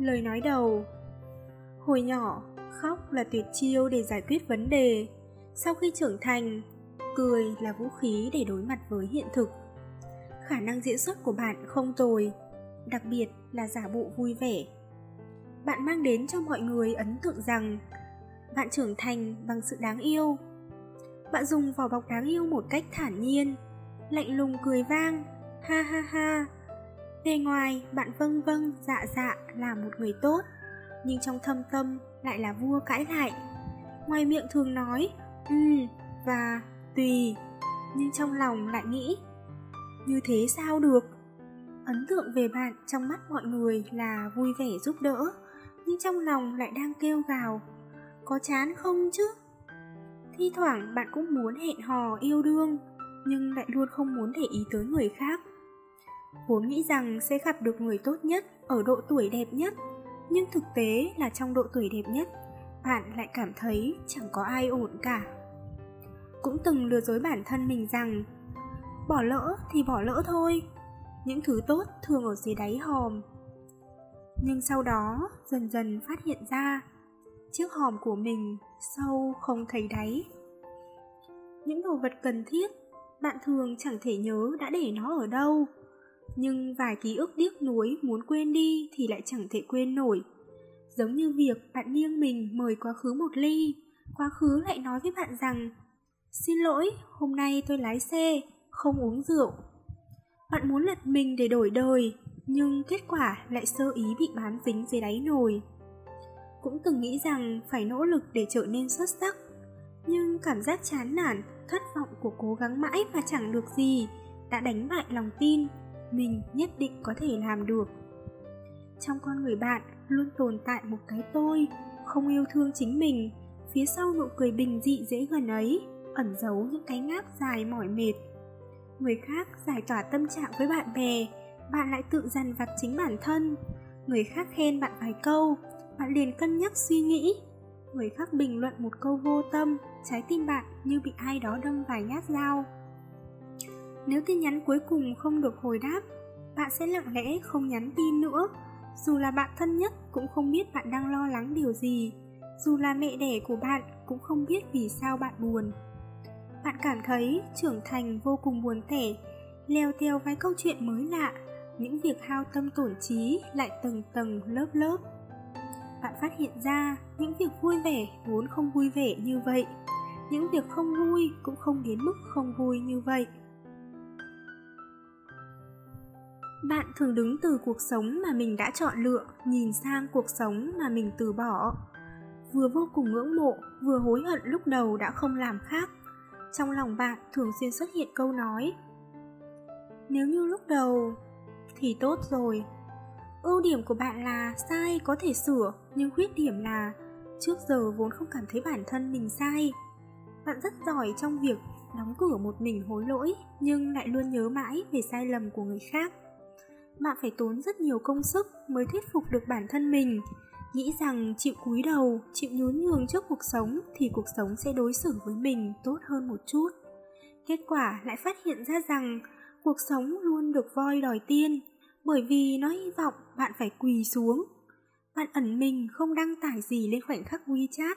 Lời nói đầu. Hồi nhỏ, khóc là tuyệt chiêu để giải quyết vấn đề. Sau khi trưởng thành, cười là vũ khí để đối mặt với hiện thực. Khả năng diễn xuất của bạn không tồi Đặc biệt là giả bộ vui vẻ. Bạn mang đến cho mọi người ấn tượng rằng Bạn trưởng thành bằng sự đáng yêu. Bạn dùng vỏ bọc đáng yêu một cách thản nhiên Lạnh lùng cười vang Ha ha ha. Bề ngoài, bạn vâng vâng dạ dạ là một người tốt, Nhưng trong thâm tâm lại là vua cãi lại. Ngoài miệng thường nói Ừ và tùy Nhưng trong lòng lại nghĩ, Như thế sao được? Ấn tượng về bạn trong mắt mọi người là vui vẻ giúp đỡ, Nhưng trong lòng lại đang kêu gào, Có chán không chứ? Thi thoảng bạn cũng muốn hẹn hò yêu đương, Nhưng lại luôn không muốn để ý tới người khác. Vốn nghĩ rằng sẽ gặp được người tốt nhất ở độ tuổi đẹp nhất, nhưng thực tế là trong độ tuổi đẹp nhất, bạn lại cảm thấy chẳng có ai ổn cả. Cũng từng lừa dối bản thân mình rằng bỏ lỡ thì bỏ lỡ thôi, những thứ tốt thường ở dưới đáy hòm. Nhưng sau đó dần dần phát hiện ra chiếc hòm của mình sâu không thấy đáy. Những đồ vật cần thiết bạn thường chẳng thể nhớ đã để nó ở đâu nhưng vài ký ức tiếc nuối muốn quên đi thì lại chẳng thể quên nổi. Giống như việc bạn nghiêng mình mời quá khứ một ly, quá khứ lại nói với bạn rằng Xin lỗi, hôm nay tôi lái xe, không uống rượu. Bạn muốn lật mình để đổi đời, nhưng kết quả lại sơ ý bị bám dính dưới đáy nồi. Cũng từng nghĩ rằng phải nỗ lực để trở nên xuất sắc, nhưng cảm giác chán nản, thất vọng của cố gắng mãi mà chẳng được gì đã đánh bại lòng tin mình nhất định có thể làm được. Trong con người bạn luôn tồn tại một cái tôi, không yêu thương chính mình, phía sau nụ cười bình dị dễ gần ấy, ẩn giấu những cái ngáp dài mỏi mệt. Người khác giải tỏa tâm trạng với bạn bè, bạn lại tự dằn vặt chính bản thân. Người khác khen bạn vài câu, bạn liền cân nhắc suy nghĩ. Người khác bình luận một câu vô tâm, trái tim bạn như bị ai đó đâm vài nhát dao nếu tin nhắn cuối cùng không được hồi đáp, bạn sẽ lặng lẽ không nhắn tin nữa. Dù là bạn thân nhất cũng không biết bạn đang lo lắng điều gì. Dù là mẹ đẻ của bạn cũng không biết vì sao bạn buồn. Bạn cảm thấy trưởng thành vô cùng buồn tẻ, leo theo vài câu chuyện mới lạ, những việc hao tâm tổn trí lại tầng tầng lớp lớp. Bạn phát hiện ra những việc vui vẻ vốn không vui vẻ như vậy, những việc không vui cũng không đến mức không vui như vậy. Bạn thường đứng từ cuộc sống mà mình đã chọn lựa, nhìn sang cuộc sống mà mình từ bỏ. Vừa vô cùng ngưỡng mộ, vừa hối hận lúc đầu đã không làm khác. Trong lòng bạn thường xuyên xuất hiện câu nói Nếu như lúc đầu thì tốt rồi. Ưu điểm của bạn là sai có thể sửa, nhưng khuyết điểm là trước giờ vốn không cảm thấy bản thân mình sai. Bạn rất giỏi trong việc đóng cửa một mình hối lỗi, nhưng lại luôn nhớ mãi về sai lầm của người khác bạn phải tốn rất nhiều công sức mới thuyết phục được bản thân mình. Nghĩ rằng chịu cúi đầu, chịu nhún nhường trước cuộc sống thì cuộc sống sẽ đối xử với mình tốt hơn một chút. Kết quả lại phát hiện ra rằng cuộc sống luôn được voi đòi tiên, bởi vì nó hy vọng bạn phải quỳ xuống. Bạn ẩn mình không đăng tải gì lên khoảnh khắc WeChat,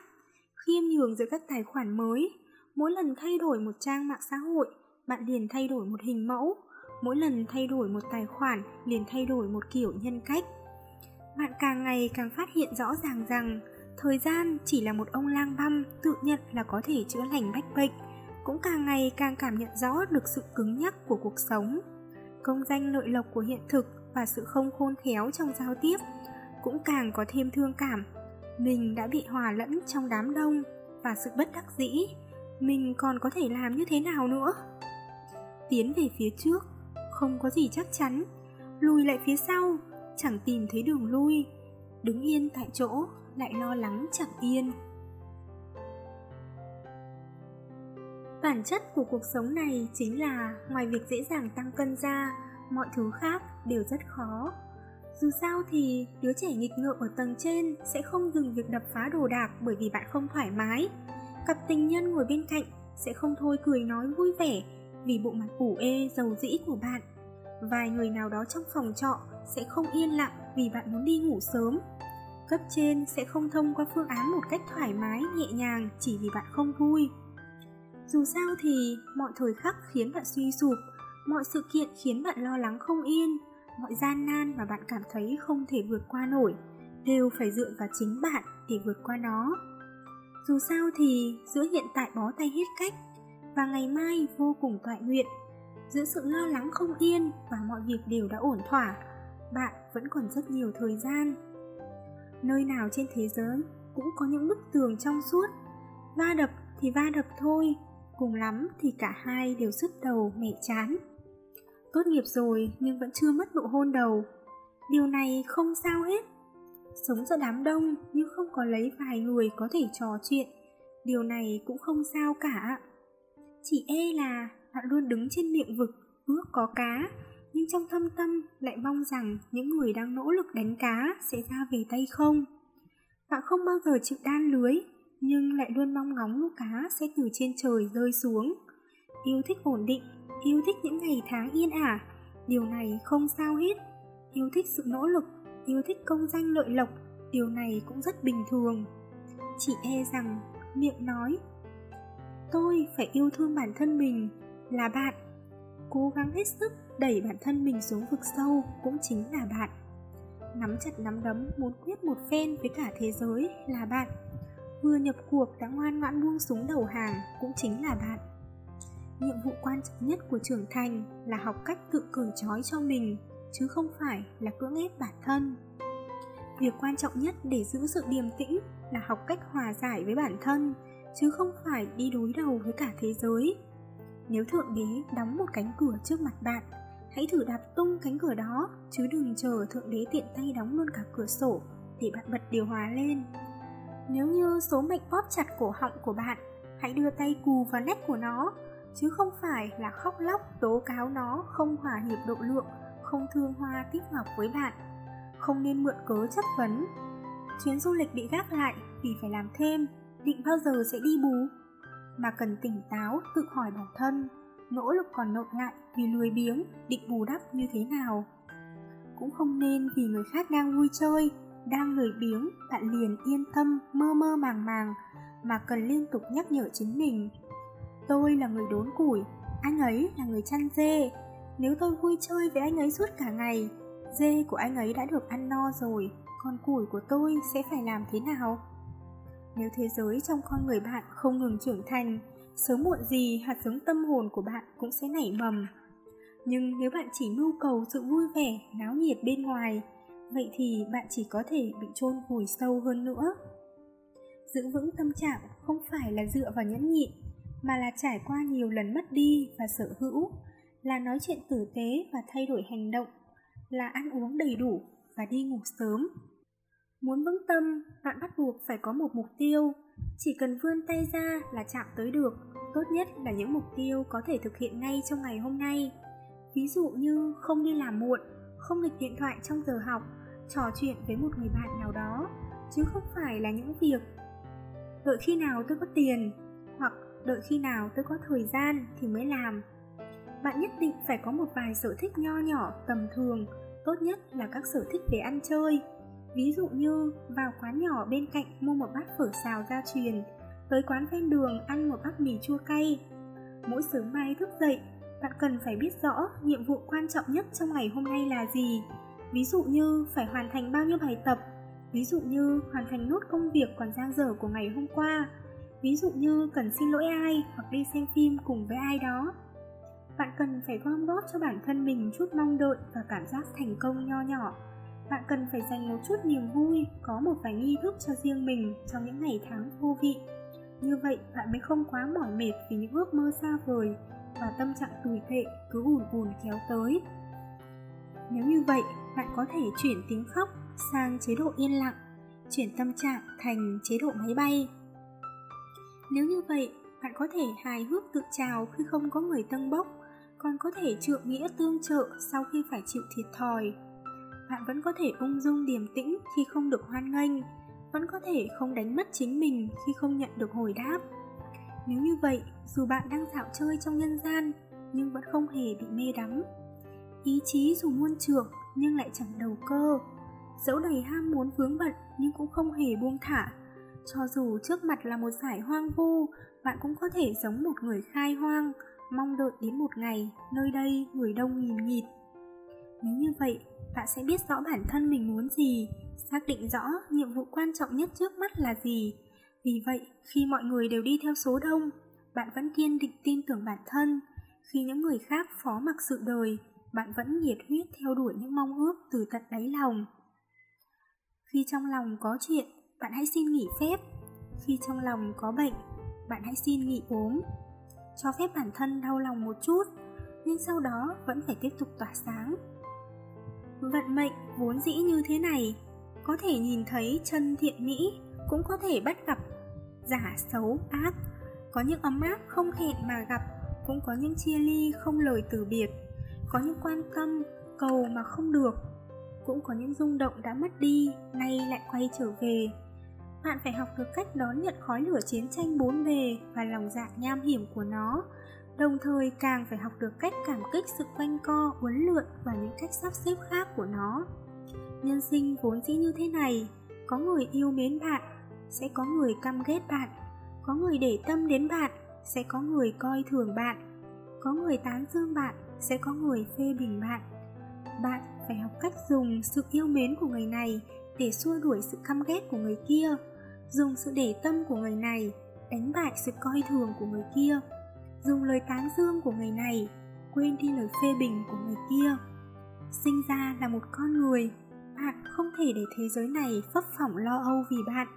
khiêm nhường giữa các tài khoản mới. Mỗi lần thay đổi một trang mạng xã hội, bạn liền thay đổi một hình mẫu mỗi lần thay đổi một tài khoản liền thay đổi một kiểu nhân cách. Bạn càng ngày càng phát hiện rõ ràng rằng, thời gian chỉ là một ông lang băm tự nhận là có thể chữa lành bách bệnh, cũng càng ngày càng cảm nhận rõ được sự cứng nhắc của cuộc sống. Công danh lợi lộc của hiện thực và sự không khôn khéo trong giao tiếp cũng càng có thêm thương cảm. Mình đã bị hòa lẫn trong đám đông và sự bất đắc dĩ, mình còn có thể làm như thế nào nữa? Tiến về phía trước không có gì chắc chắn. Lùi lại phía sau, chẳng tìm thấy đường lui. Đứng yên tại chỗ, lại lo lắng chẳng yên. Bản chất của cuộc sống này chính là ngoài việc dễ dàng tăng cân ra, mọi thứ khác đều rất khó. Dù sao thì, đứa trẻ nghịch ngợm ở tầng trên sẽ không dừng việc đập phá đồ đạc bởi vì bạn không thoải mái. Cặp tình nhân ngồi bên cạnh sẽ không thôi cười nói vui vẻ vì bộ mặt ủ ê dầu dĩ của bạn. Vài người nào đó trong phòng trọ sẽ không yên lặng vì bạn muốn đi ngủ sớm. Cấp trên sẽ không thông qua phương án một cách thoải mái, nhẹ nhàng chỉ vì bạn không vui. Dù sao thì mọi thời khắc khiến bạn suy sụp, mọi sự kiện khiến bạn lo lắng không yên, mọi gian nan mà bạn cảm thấy không thể vượt qua nổi đều phải dựa vào chính bạn để vượt qua nó. Dù sao thì giữa hiện tại bó tay hết cách và ngày mai vô cùng toại nguyện. Giữa sự lo lắng không yên và mọi việc đều đã ổn thỏa, bạn vẫn còn rất nhiều thời gian. Nơi nào trên thế giới cũng có những bức tường trong suốt, va đập thì va đập thôi, cùng lắm thì cả hai đều sức đầu mẹ chán. Tốt nghiệp rồi nhưng vẫn chưa mất nụ hôn đầu. Điều này không sao hết. Sống giữa đám đông nhưng không có lấy vài người có thể trò chuyện, điều này cũng không sao cả chỉ e là bạn luôn đứng trên miệng vực, ước có cá. Nhưng trong thâm tâm lại mong rằng những người đang nỗ lực đánh cá sẽ ra về tay không? Bạn không bao giờ chịu đan lưới, nhưng lại luôn mong ngóng lũ cá sẽ từ trên trời rơi xuống. Yêu thích ổn định, yêu thích những ngày tháng yên ả. Điều này không sao hết. Yêu thích sự nỗ lực, yêu thích công danh lợi lộc, điều này cũng rất bình thường. Chỉ e rằng, miệng nói tôi phải yêu thương bản thân mình là bạn. Cố gắng hết sức đẩy bản thân mình xuống vực sâu cũng chính là bạn. Nắm chặt nắm đấm, muốn quyết một phen với cả thế giới là bạn. Vừa nhập cuộc đã ngoan ngoãn buông súng đầu hàng cũng chính là bạn. Nhiệm vụ quan trọng nhất của trưởng thành là học cách tự cởi trói cho mình, chứ không phải là cưỡng ép bản thân. Việc quan trọng nhất để giữ sự điềm tĩnh là học cách hòa giải với bản thân chứ không phải đi đối đầu với cả thế giới. Nếu thượng đế đóng một cánh cửa trước mặt bạn, hãy thử đạp tung cánh cửa đó, chứ đừng chờ thượng đế tiện tay đóng luôn cả cửa sổ để bạn bật điều hòa lên. Nếu như số mệnh bóp chặt cổ họng của bạn, hãy đưa tay cù vào nách của nó, chứ không phải là khóc lóc tố cáo nó không hòa hiệp độ lượng, không thương hoa tích ngọc với bạn. Không nên mượn cớ chất vấn. Chuyến du lịch bị gác lại vì phải làm thêm định bao giờ sẽ đi bù? Mà cần tỉnh táo, tự hỏi bản thân, nỗ lực còn nộp lại vì lười biếng, định bù đắp như thế nào? Cũng không nên vì người khác đang vui chơi, đang lười biếng, bạn liền yên tâm, mơ mơ màng màng, mà cần liên tục nhắc nhở chính mình. Tôi là người đốn củi, anh ấy là người chăn dê. Nếu tôi vui chơi với anh ấy suốt cả ngày, dê của anh ấy đã được ăn no rồi, còn củi của tôi sẽ phải làm thế nào? Nếu thế giới trong con người bạn không ngừng trưởng thành, sớm muộn gì hạt giống tâm hồn của bạn cũng sẽ nảy mầm. Nhưng nếu bạn chỉ nhu cầu sự vui vẻ, náo nhiệt bên ngoài, vậy thì bạn chỉ có thể bị chôn vùi sâu hơn nữa. Giữ vững tâm trạng không phải là dựa vào nhẫn nhịn, mà là trải qua nhiều lần mất đi và sở hữu, là nói chuyện tử tế và thay đổi hành động, là ăn uống đầy đủ và đi ngủ sớm muốn vững tâm, bạn bắt buộc phải có một mục tiêu. Chỉ cần vươn tay ra là chạm tới được. Tốt nhất là những mục tiêu có thể thực hiện ngay trong ngày hôm nay. Ví dụ như không đi làm muộn, không nghịch điện thoại trong giờ học, trò chuyện với một người bạn nào đó, chứ không phải là những việc. Đợi khi nào tôi có tiền, hoặc đợi khi nào tôi có thời gian thì mới làm. Bạn nhất định phải có một vài sở thích nho nhỏ, tầm thường. Tốt nhất là các sở thích về ăn chơi ví dụ như, vào quán nhỏ bên cạnh mua một bát phở xào gia truyền, tới quán ven đường ăn một bát mì chua cay. Mỗi sớm mai thức dậy, bạn cần phải biết rõ nhiệm vụ quan trọng nhất trong ngày hôm nay là gì. Ví dụ như, phải hoàn thành bao nhiêu bài tập. Ví dụ như, hoàn thành nốt công việc còn dang dở của ngày hôm qua. Ví dụ như, cần xin lỗi ai hoặc đi xem phim cùng với ai đó. Bạn cần phải gom góp cho bản thân mình chút mong đợi và cảm giác thành công nho nhỏ bạn cần phải dành một chút niềm vui có một vài nghi thức cho riêng mình trong những ngày tháng vô vị như vậy bạn mới không quá mỏi mệt vì những ước mơ xa vời và tâm trạng tồi tệ cứ ùn ùn kéo tới nếu như vậy bạn có thể chuyển tiếng khóc sang chế độ yên lặng chuyển tâm trạng thành chế độ máy bay. Nếu như vậy, bạn có thể hài hước tự trào khi không có người tân bốc, còn có thể trượng nghĩa tương trợ sau khi phải chịu thiệt thòi. Bạn vẫn có thể ung dung điềm tĩnh khi không được hoan nghênh, vẫn có thể không đánh mất chính mình khi không nhận được hồi đáp. Nếu như vậy, dù bạn đang dạo chơi trong nhân gian, nhưng vẫn không hề bị mê đắm. Ý chí dù muôn trượng nhưng lại chẳng đầu cơ. Dẫu đầy ham muốn vướng bận nhưng cũng không hề buông thả. Cho dù trước mặt là một giải hoang vu, bạn cũng có thể giống một người khai hoang, mong đợi đến một ngày nơi đây người đông nghìn nghịt. Nếu như vậy, bạn sẽ biết rõ bản thân mình muốn gì, xác định rõ nhiệm vụ quan trọng nhất trước mắt là gì. Vì vậy, khi mọi người đều đi theo số đông, bạn vẫn kiên định tin tưởng bản thân. Khi những người khác phó mặc sự đời, bạn vẫn nhiệt huyết theo đuổi những mong ước từ tận đáy lòng. Khi trong lòng có chuyện, bạn hãy xin nghỉ phép. Khi trong lòng có bệnh, bạn hãy xin nghỉ ốm. Cho phép bản thân đau lòng một chút, nhưng sau đó vẫn phải tiếp tục tỏa sáng. Vận mệnh vốn dĩ như thế này, có thể nhìn thấy chân thiện mỹ, cũng có thể bắt gặp giả xấu ác. Có những ấm áp không hẹn mà gặp, cũng có những chia ly không lời từ biệt. Có những quan tâm, cầu mà không được, cũng có những rung động đã mất đi, nay lại quay trở về. Bạn phải học được cách đón nhận khói lửa chiến tranh bốn bề và lòng dạ nham hiểm của nó, đồng thời càng phải học được cách cảm kích sự quanh co, uốn lượn và những cách sắp xếp khác của nó. Nhân sinh vốn dĩ như thế này, có người yêu mến bạn, sẽ có người căm ghét bạn, có người để tâm đến bạn, sẽ có người coi thường bạn, có người tán dương bạn, sẽ có người phê bình bạn. Bạn phải học cách dùng sự yêu mến của người này để xua đuổi sự căm ghét của người kia, dùng sự để tâm của người này đánh bại sự coi thường của người kia dùng lời tán dương của người này, quên đi lời phê bình của người kia. Sinh ra là một con người, bạn không thể để thế giới này phấp phỏng lo âu vì bạn.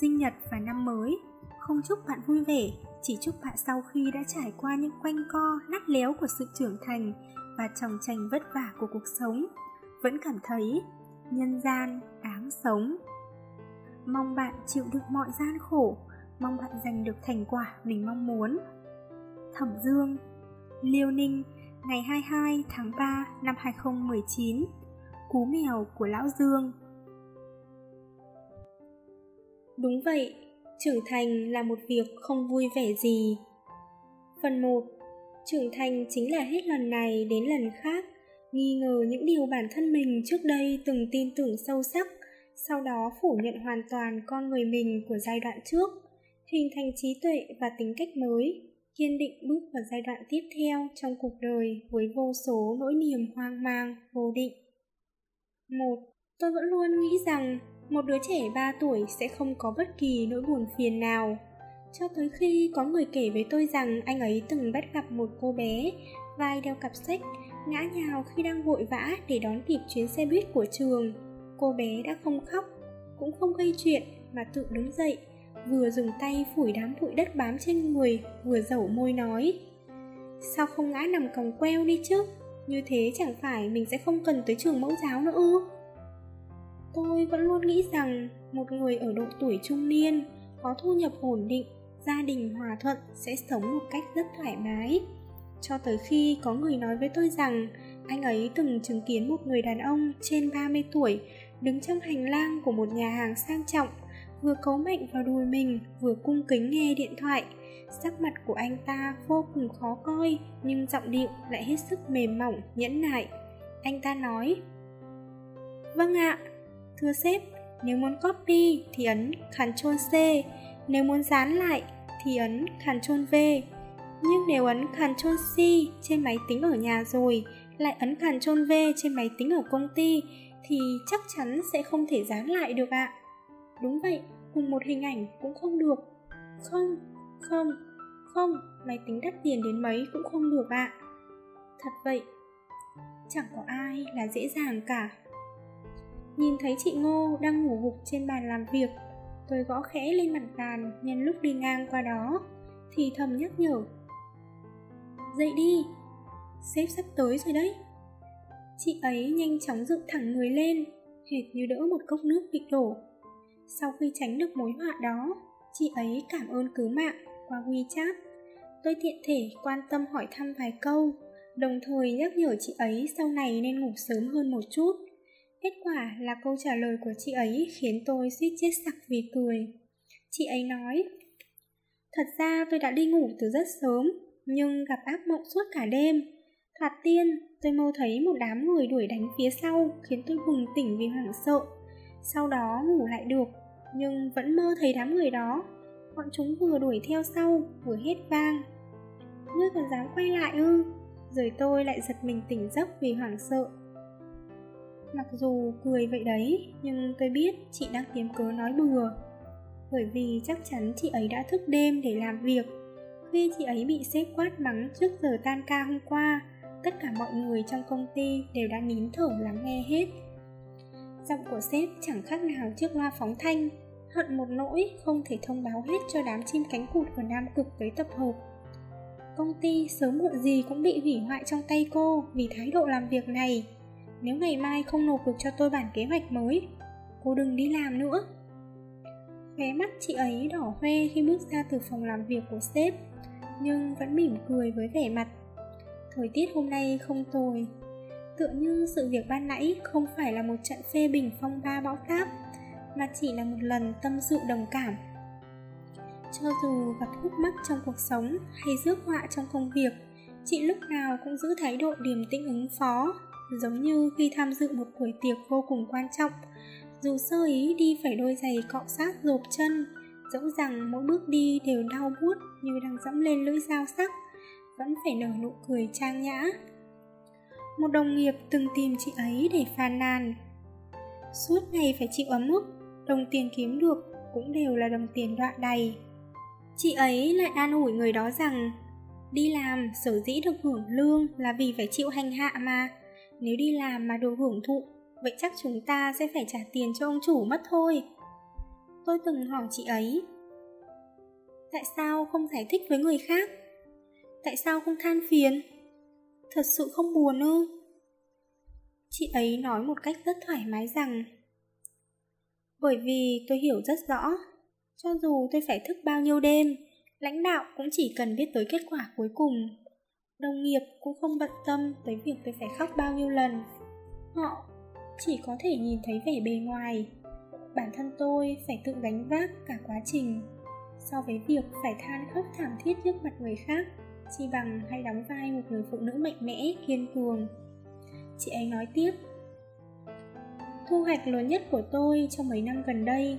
Sinh nhật và năm mới, không chúc bạn vui vẻ, chỉ chúc bạn sau khi đã trải qua những quanh co lắt léo của sự trưởng thành và tròng trành vất vả của cuộc sống, vẫn cảm thấy nhân gian đáng sống. Mong bạn chịu được mọi gian khổ, mong bạn giành được thành quả mình mong muốn. Thẩm Dương Liêu Ninh Ngày 22 tháng 3 năm 2019 Cú mèo của Lão Dương Đúng vậy, trưởng thành là một việc không vui vẻ gì. Phần 1 Trưởng thành chính là hết lần này đến lần khác nghi ngờ những điều bản thân mình trước đây từng tin tưởng sâu sắc, sau đó phủ nhận hoàn toàn con người mình của giai đoạn trước, hình thành trí tuệ và tính cách mới, kiên định bước vào giai đoạn tiếp theo trong cuộc đời với vô số nỗi niềm hoang mang, vô định. Một, Tôi vẫn luôn nghĩ rằng một đứa trẻ 3 tuổi sẽ không có bất kỳ nỗi buồn phiền nào. Cho tới khi có người kể với tôi rằng anh ấy từng bắt gặp một cô bé vai đeo cặp sách ngã nhào khi đang vội vã để đón kịp chuyến xe buýt của trường. Cô bé đã không khóc, cũng không gây chuyện mà tự đứng dậy vừa dùng tay phủi đám bụi đất bám trên người, vừa dẩu môi nói. Sao không ngã nằm còng queo đi chứ? Như thế chẳng phải mình sẽ không cần tới trường mẫu giáo nữa ư? Tôi vẫn luôn nghĩ rằng một người ở độ tuổi trung niên, có thu nhập ổn định, gia đình hòa thuận sẽ sống một cách rất thoải mái. Cho tới khi có người nói với tôi rằng anh ấy từng chứng kiến một người đàn ông trên 30 tuổi đứng trong hành lang của một nhà hàng sang trọng vừa cấu mạnh vào đùi mình, vừa cung kính nghe điện thoại. Sắc mặt của anh ta vô cùng khó coi, nhưng giọng điệu lại hết sức mềm mỏng, nhẫn nại. Anh ta nói vâng ạ, thưa sếp, nếu muốn copy thì ấn Ctrl C, nếu muốn dán lại thì ấn Ctrl V. Nhưng nếu ấn Ctrl C trên máy tính ở nhà rồi, lại ấn Ctrl V trên máy tính ở công ty thì chắc chắn sẽ không thể dán lại được ạ. Đúng vậy, cùng một hình ảnh cũng không được. Không, không, không, máy tính đắt tiền đến mấy cũng không được ạ. Thật vậy, chẳng có ai là dễ dàng cả. Nhìn thấy chị Ngô đang ngủ gục trên bàn làm việc Tôi gõ khẽ lên mặt bàn nhân lúc đi ngang qua đó Thì thầm nhắc nhở. Dậy đi, sếp sắp tới rồi đấy. Chị ấy nhanh chóng dựng thẳng người lên Hệt như đỡ một cốc nước bị đổ. Sau khi tránh được mối họa đó, chị ấy cảm ơn cứu mạng qua WeChat. Tôi tiện thể quan tâm hỏi thăm vài câu, đồng thời nhắc nhở chị ấy sau này nên ngủ sớm hơn một chút. Kết quả là câu trả lời của chị ấy khiến tôi suýt chết sặc vì cười. Chị ấy nói, Thật ra tôi đã đi ngủ từ rất sớm, nhưng gặp ác mộng suốt cả đêm. Thoạt tiên, tôi mơ thấy một đám người đuổi đánh phía sau khiến tôi bừng tỉnh vì hoảng sợ. Sau đó ngủ lại được, nhưng vẫn mơ thấy đám người đó. Bọn chúng vừa đuổi theo sau, vừa hết vang. Ngươi còn dám quay lại ư? Rồi tôi lại giật mình tỉnh giấc vì hoảng sợ. Mặc dù cười vậy đấy, nhưng tôi biết chị đang kiếm cớ nói bừa. Bởi vì chắc chắn chị ấy đã thức đêm để làm việc. Khi chị ấy bị sếp quát mắng trước giờ tan ca hôm qua, tất cả mọi người trong công ty đều đã nín thở lắng nghe hết. Giọng của sếp chẳng khác nào chiếc loa phóng thanh, hận một nỗi không thể thông báo hết cho đám chim cánh cụt ở Nam Cực tới tập hợp. Công ty sớm muộn gì cũng bị hủy hoại trong tay cô vì thái độ làm việc này. Nếu ngày mai không nộp được cho tôi bản kế hoạch mới, cô đừng đi làm nữa. Khóe mắt chị ấy đỏ hoe khi bước ra từ phòng làm việc của sếp, nhưng vẫn mỉm cười với vẻ mặt. Thời tiết hôm nay không tồi, tựa như sự việc ban nãy không phải là một trận phê bình phong ba bão táp, mà chỉ là một lần tâm sự đồng cảm. Cho dù gặp khúc mắc trong cuộc sống hay rước họa trong công việc, chị lúc nào cũng giữ thái độ điềm tĩnh ứng phó, giống như khi tham dự một buổi tiệc vô cùng quan trọng dù sơ ý đi phải đôi giày cọ sát rộp chân Dẫu rằng mỗi bước đi đều đau buốt như đang dẫm lên lưỡi dao sắc Vẫn phải nở nụ cười trang nhã một đồng nghiệp từng tìm chị ấy để phàn nàn Suốt ngày phải chịu ấm ức Đồng tiền kiếm được cũng đều là đồng tiền đoạn đầy Chị ấy lại an ủi người đó rằng Đi làm sở dĩ được hưởng lương là vì phải chịu hành hạ mà Nếu đi làm mà được hưởng thụ vậy chắc chúng ta sẽ phải trả tiền cho ông chủ mất thôi. Tôi từng hỏi chị ấy, tại sao không giải thích với người khác? Tại sao không than phiền? Thật sự không buồn ư? Chị ấy nói một cách rất thoải mái rằng, Bởi vì tôi hiểu rất rõ, Cho dù tôi phải thức bao nhiêu đêm, Lãnh đạo cũng chỉ cần biết tới kết quả cuối cùng. Đồng nghiệp cũng không bận tâm tới việc tôi phải khóc bao nhiêu lần. Họ chỉ có thể nhìn thấy vẻ bề ngoài. Bản thân tôi phải tự gánh vác cả quá trình so với việc phải than khóc thảm thiết trước mặt người khác chi bằng hay đóng vai một người phụ nữ mạnh mẽ kiên cường chị ấy nói tiếp thu hoạch lớn nhất của tôi trong mấy năm gần đây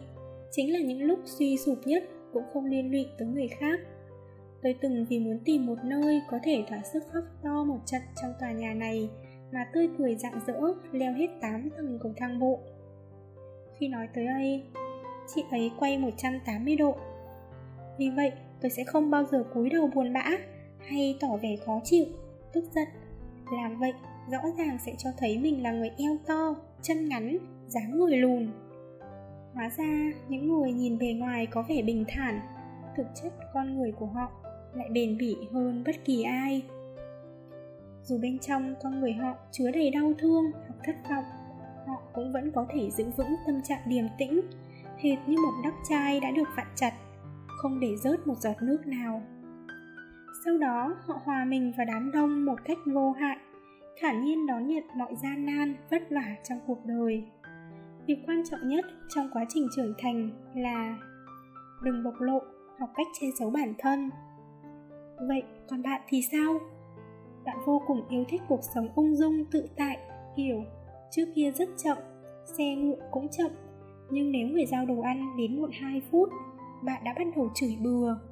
chính là những lúc suy sụp nhất cũng không liên lụy tới người khác tôi từng vì muốn tìm một nơi có thể thỏa sức khóc to một trận trong tòa nhà này mà tươi cười rạng rỡ leo hết 8 tầng cầu thang bộ. Khi nói tới đây, chị ấy quay 180 độ. Vì vậy, tôi sẽ không bao giờ cúi đầu buồn bã hay tỏ vẻ khó chịu, tức giận. Làm vậy, rõ ràng sẽ cho thấy mình là người eo to, chân ngắn, dáng người lùn. Hóa ra, những người nhìn bề ngoài có vẻ bình thản, thực chất con người của họ lại bền bỉ hơn bất kỳ ai dù bên trong con người họ chứa đầy đau thương hoặc thất vọng họ cũng vẫn có thể giữ vững tâm trạng điềm tĩnh hệt như một đắp chai đã được vặn chặt không để rớt một giọt nước nào sau đó, họ hòa mình vào đám đông một cách vô hại. Thản nhiên đón nhận mọi gian nan, vất vả trong cuộc đời. Việc quan trọng nhất trong quá trình trưởng thành là đừng bộc lộ học cách che giấu bản thân. Vậy còn bạn thì sao? Bạn vô cùng yêu thích cuộc sống ung dung, tự tại kiểu trước kia rất chậm, xe ngựa cũng chậm. Nhưng nếu người giao đồ ăn đến muộn 2 phút, bạn đã bắt đầu chửi bừa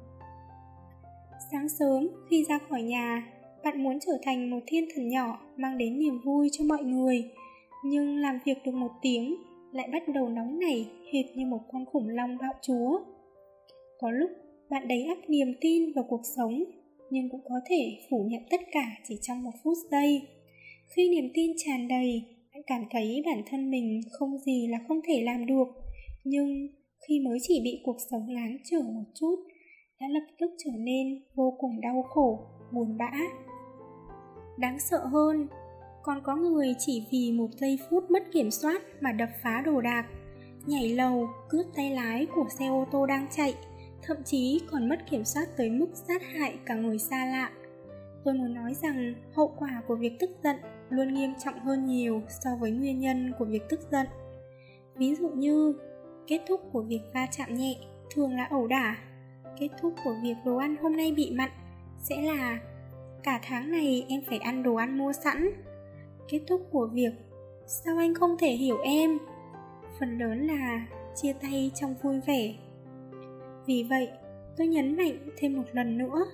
sáng sớm khi ra khỏi nhà bạn muốn trở thành một thiên thần nhỏ mang đến niềm vui cho mọi người. Nhưng làm việc được một tiếng lại bắt đầu nóng nảy hệt như một con khủng long bạo chúa. Có lúc bạn đầy ắp niềm tin vào cuộc sống nhưng cũng có thể phủ nhận tất cả chỉ trong một phút giây. Khi niềm tin tràn đầy, bạn cảm thấy bản thân mình không gì là không thể làm được, nhưng khi mới chỉ bị cuộc sống láng trở một chút, đã lập tức trở nên vô cùng đau khổ, buồn bã. Đáng sợ hơn, còn có người chỉ vì một giây phút mất kiểm soát mà đập phá đồ đạc, nhảy lầu, cướp tay lái của xe ô tô đang chạy, thậm chí còn mất kiểm soát tới mức sát hại cả người xa lạ. Tôi muốn nói rằng hậu quả của việc tức giận luôn nghiêm trọng hơn nhiều so với nguyên nhân của việc tức giận. Ví dụ như, kết thúc của việc va chạm nhẹ thường là ẩu đả, kết thúc của việc đồ ăn hôm nay bị mặn sẽ là cả tháng này em phải ăn đồ ăn mua sẵn. Kết thúc của việc sao anh không thể hiểu em? Phần lớn là chia tay trong vui vẻ. Vì vậy, tôi nhấn mạnh thêm một lần nữa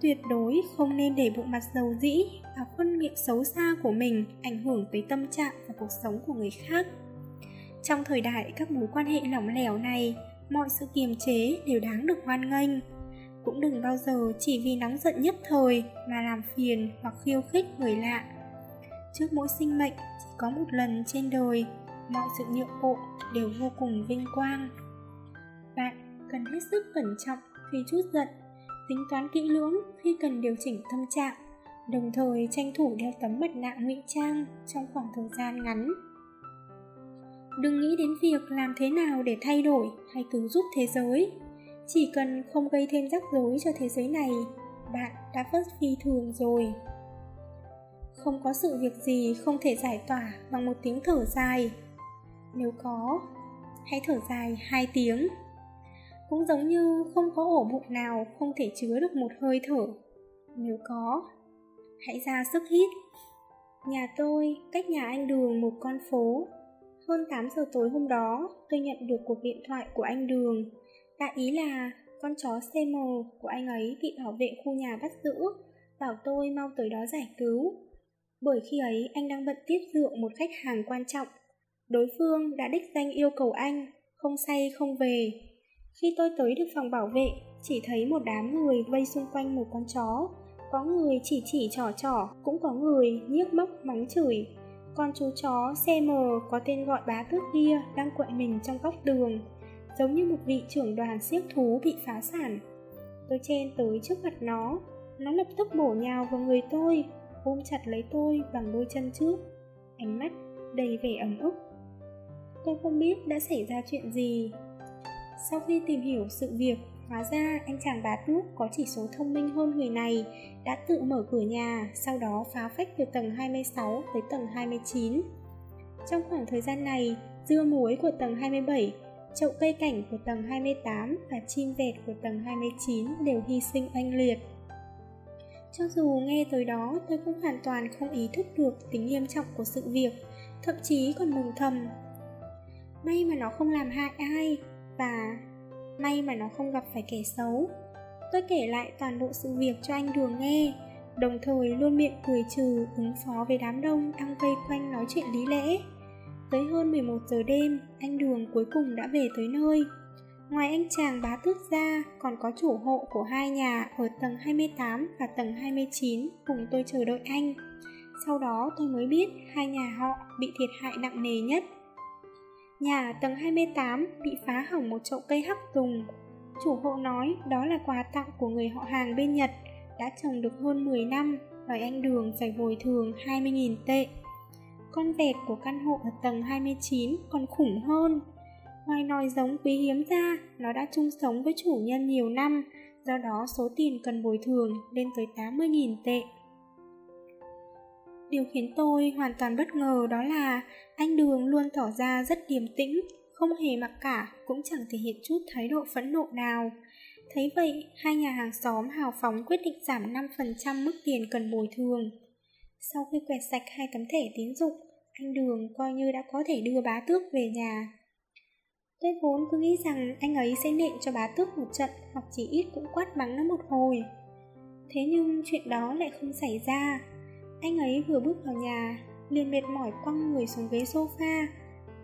tuyệt đối không nên để bộ mặt dầu dĩ và khuôn miệng xấu xa của mình ảnh hưởng tới tâm trạng và cuộc sống của người khác trong thời đại các mối quan hệ lỏng lẻo này mọi sự kiềm chế đều đáng được hoan nghênh. Cũng đừng bao giờ chỉ vì nóng giận nhất thời mà làm phiền hoặc khiêu khích người lạ. Trước mỗi sinh mệnh, chỉ có một lần trên đời, mọi sự nhượng bộ đều vô cùng vinh quang. Bạn cần hết sức cẩn trọng khi chút giận, tính toán kỹ lưỡng khi cần điều chỉnh tâm trạng, đồng thời tranh thủ đeo tấm mặt nạ ngụy trang trong khoảng thời gian ngắn đừng nghĩ đến việc làm thế nào để thay đổi hay cứu giúp thế giới. Chỉ cần không gây thêm rắc rối cho thế giới này, bạn đã vất phi thường rồi. Không có sự việc gì không thể giải tỏa bằng một tiếng thở dài. Nếu có, hãy thở dài hai tiếng. Cũng giống như không có ổ bụng nào không thể chứa được một hơi thở. Nếu có, hãy ra sức hít. Nhà tôi cách nhà anh đường một con phố hơn 8 giờ tối hôm đó tôi nhận được cuộc điện thoại của anh đường đại ý là con chó CM của anh ấy bị bảo vệ khu nhà bắt giữ bảo tôi mau tới đó giải cứu bởi khi ấy anh đang bận tiếp dượng một khách hàng quan trọng đối phương đã đích danh yêu cầu anh không say không về khi tôi tới được phòng bảo vệ, chỉ thấy một đám người vây xung quanh một con chó. Có người chỉ chỉ trò trò, cũng có người nhiếc móc mắng chửi. Con chú chó CM có tên gọi bá tước kia đang quậy mình trong góc đường, giống như một vị trưởng đoàn siếc thú bị phá sản. Tôi chen tới trước mặt nó, nó lập tức bổ nhào vào người tôi, ôm chặt lấy tôi bằng đôi chân trước, ánh mắt đầy vẻ ấm ức. Tôi không biết đã xảy ra chuyện gì, sau khi tìm hiểu sự việc, hóa ra anh chàng bà Túc có chỉ số thông minh hơn người này, đã tự mở cửa nhà, sau đó phá phách từ tầng 26 tới tầng 29. Trong khoảng thời gian này, dưa muối của tầng 27, chậu cây cảnh của tầng 28 và chim vẹt của tầng 29 đều hy sinh oanh liệt. Cho dù nghe tới đó, tôi cũng hoàn toàn không ý thức được tính nghiêm trọng của sự việc, thậm chí còn mừng thầm. May mà nó không làm hại ai, và may mà nó không gặp phải kẻ xấu. Tôi kể lại toàn bộ sự việc cho anh Đường nghe, đồng thời luôn miệng cười trừ ứng phó với đám đông đang vây quanh nói chuyện lý lẽ. Tới hơn 11 giờ đêm, anh Đường cuối cùng đã về tới nơi. Ngoài anh chàng bá tước ra, còn có chủ hộ của hai nhà ở tầng 28 và tầng 29 cùng tôi chờ đợi anh. Sau đó tôi mới biết hai nhà họ bị thiệt hại nặng nề nhất Nhà tầng 28 bị phá hỏng một chậu cây hắc tùng. Chủ hộ nói đó là quà tặng của người họ hàng bên Nhật, đã trồng được hơn 10 năm, đòi anh Đường phải bồi thường 20.000 tệ. Con vẹt của căn hộ ở tầng 29 còn khủng hơn. Ngoài nòi giống quý hiếm ra, nó đã chung sống với chủ nhân nhiều năm, do đó số tiền cần bồi thường lên tới 80.000 tệ. Điều khiến tôi hoàn toàn bất ngờ đó là anh Đường luôn tỏ ra rất điềm tĩnh, không hề mặc cả, cũng chẳng thể hiện chút thái độ phẫn nộ nào. Thấy vậy, hai nhà hàng xóm hào phóng quyết định giảm 5% mức tiền cần bồi thường. Sau khi quẹt sạch hai tấm thẻ tín dụng, anh Đường coi như đã có thể đưa bá tước về nhà. Tôi vốn cứ nghĩ rằng anh ấy sẽ nện cho bá tước một trận hoặc chỉ ít cũng quát mắng nó một hồi. Thế nhưng chuyện đó lại không xảy ra. Anh ấy vừa bước vào nhà, liền mệt mỏi quăng người xuống ghế sofa,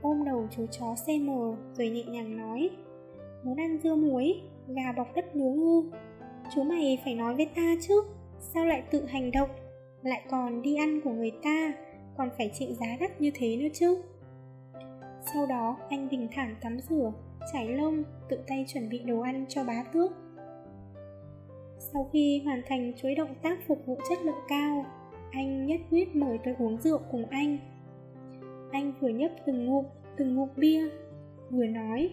ôm đầu chú chó xe mờ rồi nhẹ nhàng nói Muốn ăn dưa muối, gà bọc đất nướng ư? Chú mày phải nói với ta chứ, sao lại tự hành động, lại còn đi ăn của người ta, còn phải chịu giá đắt như thế nữa chứ? Sau đó anh bình thản tắm rửa, chải lông, tự tay chuẩn bị đồ ăn cho bá tước. Sau khi hoàn thành chuỗi động tác phục vụ chất lượng cao, anh nhất quyết mời tôi uống rượu cùng anh. Anh vừa nhấp từng ngụm, từng ngụm bia vừa nói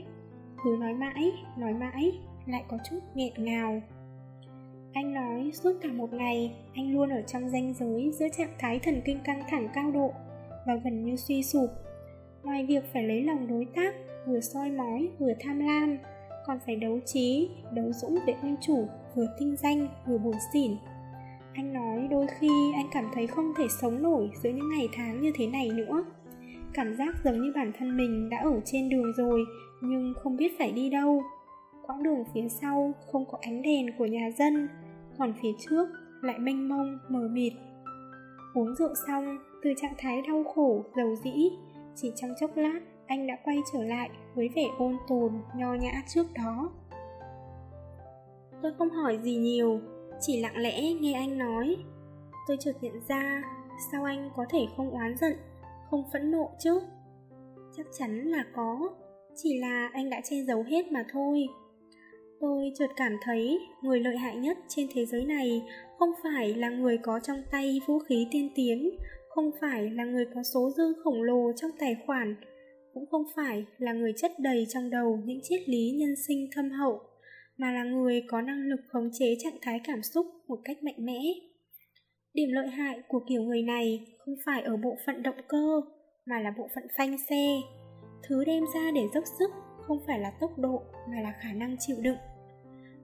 cứ nói mãi nói mãi lại có chút nghẹn ngào. Anh nói suốt cả một ngày anh luôn ở trong ranh giới giữa trạng thái thần kinh căng thẳng cao độ và gần như suy sụp. Ngoài việc phải lấy lòng đối tác vừa soi mói vừa tham lam còn phải đấu trí đấu dũng để ông chủ vừa tinh danh vừa buồn xỉn anh nói đôi khi anh cảm thấy không thể sống nổi giữa những ngày tháng như thế này nữa. Cảm giác giống như bản thân mình đã ở trên đường rồi, nhưng không biết phải đi đâu. Quãng đường phía sau không có ánh đèn của nhà dân, còn phía trước lại mênh mông, mờ mịt. Uống rượu xong, từ trạng thái đau khổ, dầu dĩ, chỉ trong chốc lát anh đã quay trở lại với vẻ ôn tồn, nho nhã trước đó. Tôi không hỏi gì nhiều chỉ lặng lẽ nghe anh nói. Tôi chợt nhận ra, sao anh có thể không oán giận, không phẫn nộ chứ? Chắc chắn là có, chỉ là anh đã che giấu hết mà thôi. Tôi chợt cảm thấy người lợi hại nhất trên thế giới này không phải là người có trong tay vũ khí tiên tiến, không phải là người có số dư khổng lồ trong tài khoản, cũng không phải là người chất đầy trong đầu những triết lý nhân sinh thâm hậu mà là người có năng lực khống chế trạng thái cảm xúc một cách mạnh mẽ. Điểm lợi hại của kiểu người này không phải ở bộ phận động cơ mà là bộ phận phanh xe. Thứ đem ra để dốc sức không phải là tốc độ mà là khả năng chịu đựng.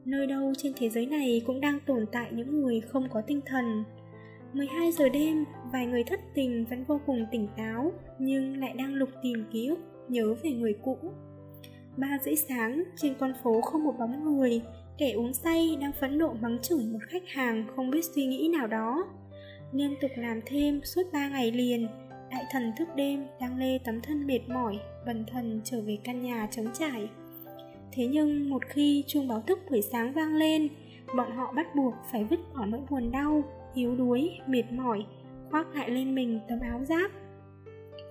Nơi đâu trên thế giới này cũng đang tồn tại những người không có tinh thần. 12 giờ đêm, vài người thất tình vẫn vô cùng tỉnh táo, nhưng lại đang lục tìm ký ức, nhớ về người cũ. Ba rưỡi sáng, trên con phố không một bóng người, kẻ uống say đang phẫn nộ mắng chửi một khách hàng không biết suy nghĩ nào đó. Liên tục làm thêm suốt ba ngày liền, đại thần thức đêm đang lê tấm thân mệt mỏi, bần thần trở về căn nhà trống trải. Thế nhưng một khi chuông báo thức buổi sáng vang lên, bọn họ bắt buộc phải vứt bỏ nỗi buồn đau, yếu đuối, mệt mỏi, khoác lại lên mình tấm áo giáp.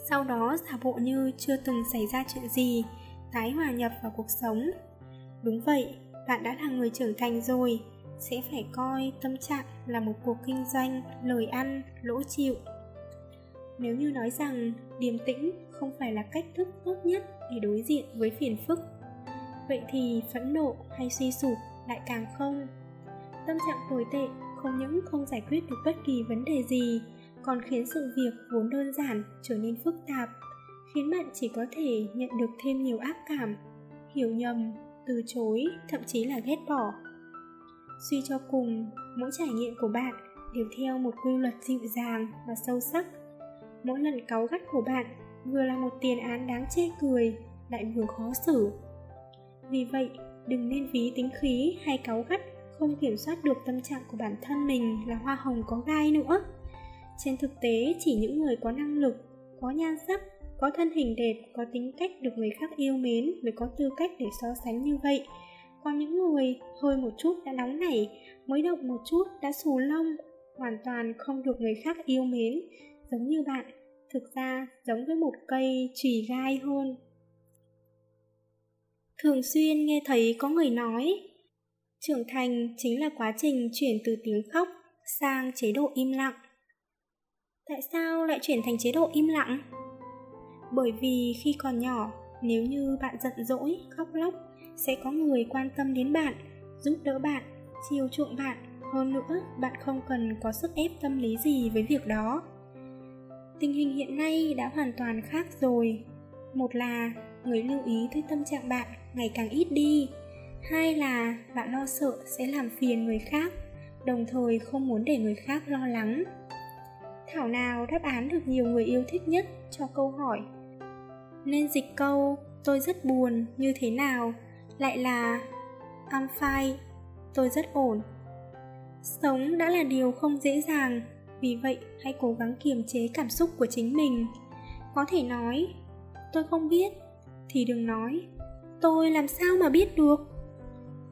Sau đó giả bộ như chưa từng xảy ra chuyện gì, tái hòa nhập vào cuộc sống. Đúng vậy, bạn đã là người trưởng thành rồi, sẽ phải coi tâm trạng là một cuộc kinh doanh, lời ăn, lỗ chịu. Nếu như nói rằng điềm tĩnh không phải là cách thức tốt nhất để đối diện với phiền phức, vậy thì phẫn nộ hay suy sụp lại càng không. Tâm trạng tồi tệ không những không giải quyết được bất kỳ vấn đề gì, còn khiến sự việc vốn đơn giản trở nên phức tạp, khiến bạn chỉ có thể nhận được thêm nhiều ác cảm, hiểu nhầm, từ chối, thậm chí là ghét bỏ. Suy cho cùng, mỗi trải nghiệm của bạn đều theo một quy luật dịu dàng và sâu sắc. Mỗi lần cáu gắt của bạn vừa là một tiền án đáng chê cười, lại vừa khó xử. Vì vậy, đừng nên ví tính khí hay cáu gắt không kiểm soát được tâm trạng của bản thân mình là hoa hồng có gai nữa trên thực tế chỉ những người có năng lực có nhan sắc có thân hình đẹp, có tính cách được người khác yêu mến, mới có tư cách để so sánh như vậy còn những người hơi một chút đã nóng nảy, mới động một chút đã xù lông, hoàn toàn không được người khác yêu mến giống như bạn, thực ra giống với một cây chùy gai hơn thường xuyên nghe thấy có người nói, Trưởng thành chính là quá trình chuyển từ tiếng khóc sang chế độ im lặng. Tại sao lại chuyển thành chế độ im lặng? Bởi vì khi còn nhỏ, nếu như bạn giận dỗi, khóc lóc, sẽ có người quan tâm đến bạn, giúp đỡ bạn, chiều chuộng bạn. Hơn nữa, bạn không cần có sức ép tâm lý gì với việc đó. Tình hình hiện nay đã hoàn toàn khác rồi. Một là người lưu ý tới tâm trạng bạn ngày càng ít đi, hai là bạn lo sợ sẽ làm phiền người khác đồng thời không muốn để người khác lo lắng thảo nào đáp án được nhiều người yêu thích nhất cho câu hỏi nên dịch câu tôi rất buồn như thế nào? Lại là I'm fine tôi rất ổn sống đã là điều không dễ dàng, vì vậy hãy cố gắng kiềm chế cảm xúc của chính mình. Có thể nói, tôi không biết thì đừng nói, tôi làm sao mà biết được?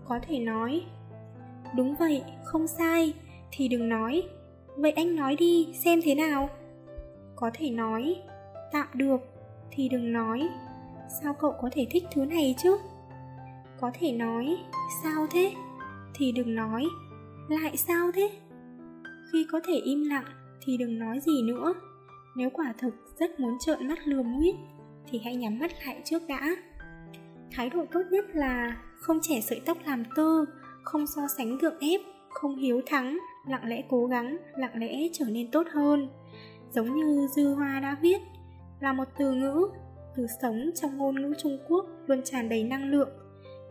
Có thể nói, đúng vậy, không sai thì đừng nói, vậy anh nói đi, xem thế nào? Có thể nói, tạm được thì đừng nói. Sao cậu có thể thích thứ này chứ? Có thể nói, sao thế? Thì đừng nói, lại sao thế? Khi có thể im lặng, thì đừng nói gì nữa. Nếu quả thực rất muốn trợn mắt lườm nguyết, thì hãy nhắm mắt lại trước đã. Thái độ tốt nhất là không trẻ sợi tóc làm tơ, không so sánh gượng ép, không hiếu thắng, lặng lẽ cố gắng, lặng lẽ trở nên tốt hơn. Giống như dư hoa đã viết là một từ ngữ, từ sống trong ngôn ngữ trung quốc luôn tràn đầy năng lượng.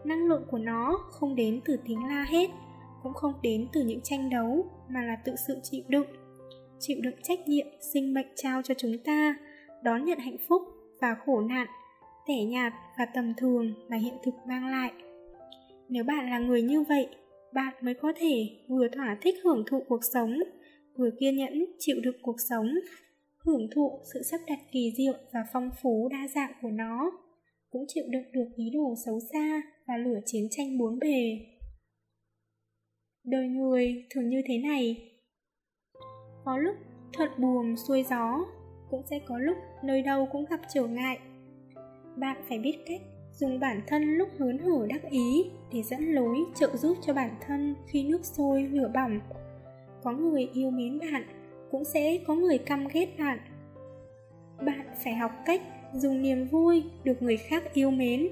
Năng lượng của nó không đến từ tiếng la hét cũng không đến từ những tranh đấu, mà là tự sự chịu đựng. Chịu đựng trách nhiệm, sinh mệnh trao cho chúng ta, đón nhận hạnh phúc và khổ nạn, tẻ nhạt và tầm thường mà hiện thực mang lại. Nếu bạn là người như vậy, bạn mới có thể vừa thỏa thích hưởng thụ cuộc sống, vừa kiên nhẫn chịu đựng cuộc sống hưởng thụ sự sắp đặt kỳ diệu và phong phú đa dạng của nó, cũng chịu đựng được ý đồ xấu xa và lửa chiến tranh bốn bề. Đời người thường như thế này. Có lúc thuận buồm xuôi gió, cũng sẽ có lúc nơi đâu cũng gặp trở ngại. Bạn phải biết cách dùng bản thân lúc hớn hở đắc ý để dẫn lối trợ giúp cho bản thân khi nước sôi lửa bỏng. Có người yêu mến bạn cũng sẽ có người căm ghét bạn. Bạn phải học cách dùng niềm vui được người khác yêu mến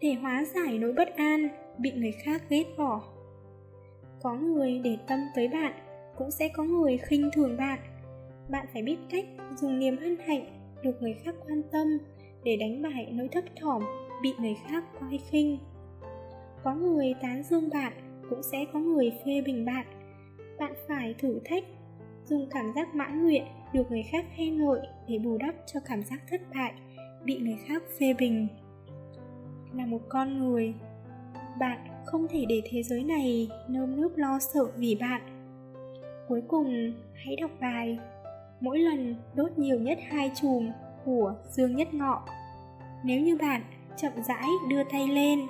để hóa giải nỗi bất an bị người khác ghét bỏ. Có người để tâm tới bạn cũng sẽ có người khinh thường bạn. Bạn phải biết cách dùng niềm hân hạnh được người khác quan tâm để đánh bại nỗi thấp thỏm bị người khác coi khinh. Có người tán dương bạn cũng sẽ có người phê bình bạn. Bạn phải thử thách dùng cảm giác mãn nguyện, được người khác khen ngợi để bù đắp cho cảm giác thất bại, bị người khác phê bình. Là một con người, bạn không thể để thế giới này nơm nớp lo sợ vì bạn. Cuối cùng, hãy đọc bài mỗi lần đốt nhiều nhất hai chùm của dương nhất ngọ. Nếu như bạn chậm rãi đưa tay lên,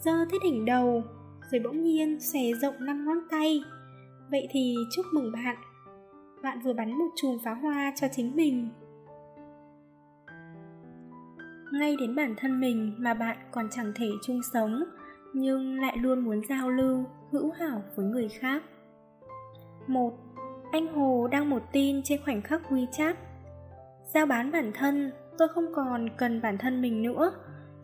giơ tới đỉnh đầu, rồi bỗng nhiên xòe rộng năm ngón tay, vậy thì chúc mừng bạn bạn vừa bắn một chùm pháo hoa cho chính mình. Ngay đến bản thân mình mà bạn còn chẳng thể chung sống, nhưng lại luôn muốn giao lưu, hữu hảo với người khác. Một, anh hồ đăng một tin trên khoảnh khắc WeChat. Giao bán bản thân, tôi không còn cần bản thân mình nữa.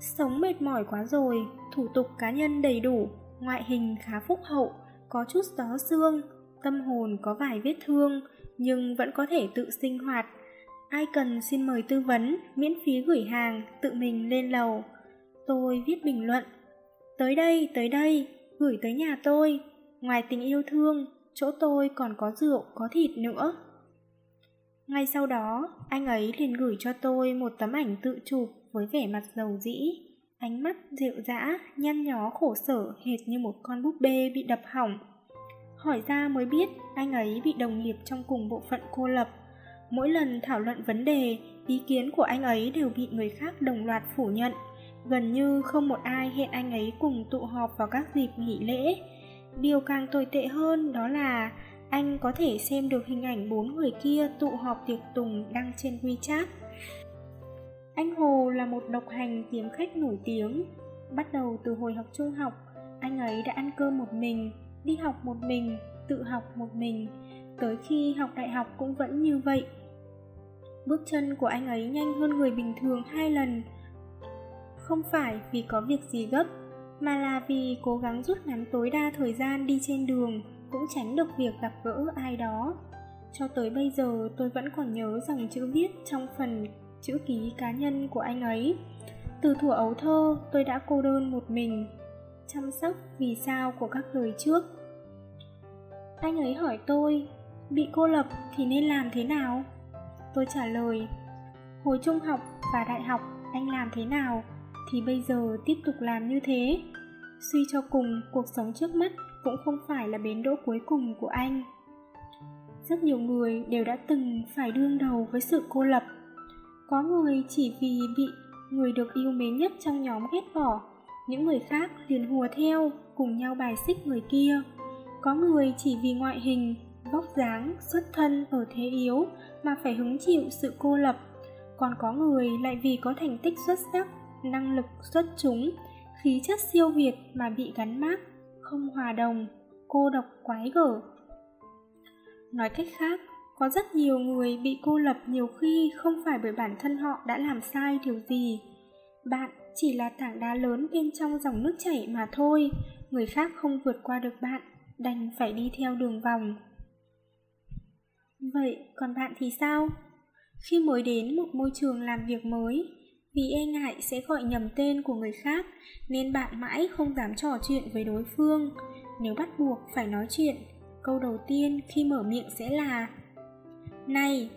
Sống mệt mỏi quá rồi, thủ tục cá nhân đầy đủ, ngoại hình khá phúc hậu, có chút gió xương, tâm hồn có vài vết thương nhưng vẫn có thể tự sinh hoạt. Ai cần xin mời tư vấn, miễn phí gửi hàng, tự mình lên lầu. Tôi viết bình luận, tới đây tới đây, gửi tới nhà tôi. Ngoài tình yêu thương, chỗ tôi còn có rượu, có thịt nữa. Ngay sau đó, anh ấy liền gửi cho tôi một tấm ảnh tự chụp với vẻ mặt dầu dĩ. Ánh mắt dịu dã nhăn nhó khổ sở, hệt như một con búp bê bị đập hỏng hỏi ra mới biết anh ấy bị đồng nghiệp trong cùng bộ phận cô lập mỗi lần thảo luận vấn đề ý kiến của anh ấy đều bị người khác đồng loạt phủ nhận gần như không một ai hẹn anh ấy cùng tụ họp vào các dịp nghỉ lễ điều càng tồi tệ hơn đó là anh có thể xem được hình ảnh bốn người kia tụ họp tiệc tùng đăng trên WeChat. Anh Hồ là một độc hành kiếm khách nổi tiếng. Bắt đầu từ hồi học trung học, anh ấy đã ăn cơm một mình, đi học một mình, tự học một mình. Tới khi học đại học cũng vẫn như vậy. Bước chân của anh ấy nhanh hơn người bình thường hai lần. Không phải vì có việc gì gấp, mà là vì cố gắng rút ngắn tối đa thời gian đi trên đường cũng tránh được việc gặp gỡ ai đó cho tới bây giờ tôi vẫn còn nhớ dòng chữ viết trong phần chữ ký cá nhân của anh ấy từ thuở ấu thơ tôi đã cô đơn một mình chăm sóc vì sao của các đời trước. Anh ấy hỏi tôi, bị cô lập thì nên làm thế nào? Tôi trả lời, hồi trung học và đại học anh làm thế nào thì bây giờ tiếp tục làm như thế. Suy cho cùng, cuộc sống trước mắt cũng không phải là bến đỗ cuối cùng của anh. Rất nhiều người đều đã từng phải đương đầu với sự cô lập. Có người chỉ vì bị người được yêu mến nhất trong nhóm ghét bỏ những người khác liền hùa theo, cùng nhau bài xích người kia. Có người chỉ vì ngoại hình, vóc dáng, xuất thân ở thế yếu mà phải hứng chịu sự cô lập. Còn có người lại vì có thành tích xuất sắc, năng lực xuất chúng, khí chất siêu việt mà bị gắn mác, không hòa đồng, cô độc quái gở. Nói cách khác, có rất nhiều người bị cô lập nhiều khi không phải bởi bản thân họ đã làm sai điều gì. Bạn chỉ là tảng đá lớn bên trong dòng nước chảy mà thôi. Người khác không vượt qua được bạn, đành phải đi theo đường vòng. Vậy còn bạn thì sao? Khi mới đến một môi trường làm việc mới, vì e ngại sẽ gọi nhầm tên của người khác, nên bạn mãi không dám trò chuyện với đối phương. Nếu bắt buộc phải nói chuyện, câu đầu tiên khi mở miệng sẽ là, này,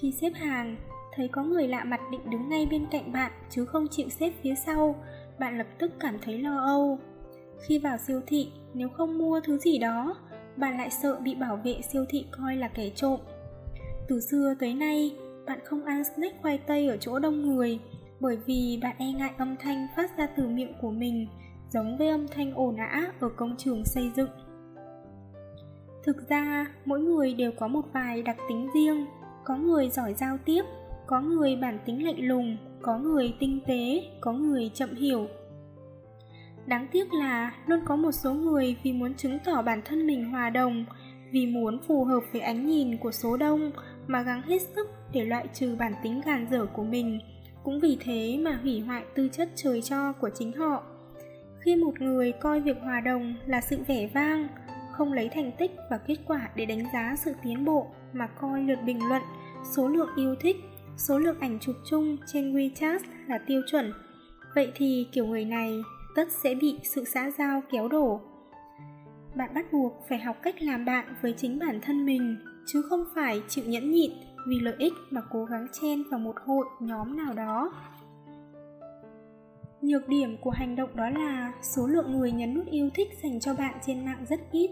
khi xếp hàng thấy có người lạ mặt định đứng ngay bên cạnh bạn, chứ không chịu xếp phía sau. Bạn lập tức cảm thấy lo âu. Khi vào siêu thị, nếu không mua thứ gì đó, bạn lại sợ bị bảo vệ siêu thị coi là kẻ trộm. Từ xưa tới nay, bạn không ăn snack khoai tây ở chỗ đông người, bởi vì bạn e ngại âm thanh phát ra từ miệng của mình, giống với âm thanh ồn ã ở công trường xây dựng. Thực ra, mỗi người đều có một vài đặc tính riêng, có người giỏi giao tiếp có người bản tính lạnh lùng, có người tinh tế, có người chậm hiểu. Đáng tiếc là luôn có một số người vì muốn chứng tỏ bản thân mình hòa đồng, vì muốn phù hợp với ánh nhìn của số đông mà gắng hết sức để loại trừ bản tính gàn dở của mình. Cũng vì thế mà hủy hoại tư chất trời cho của chính họ. Khi một người coi việc hòa đồng là sự vẻ vang, không lấy thành tích và kết quả để đánh giá sự tiến bộ mà coi lượt bình luận, số lượng yêu thích số lượng ảnh chụp chung trên WeChat là tiêu chuẩn. Vậy thì kiểu người này tất sẽ bị sự xã giao kéo đổ. Bạn bắt buộc phải học cách làm bạn với chính bản thân mình, chứ không phải chịu nhẫn nhịn vì lợi ích mà cố gắng chen vào một hội nhóm nào đó. Nhược điểm của hành động đó là số lượng người nhấn nút yêu thích dành cho bạn trên mạng rất ít,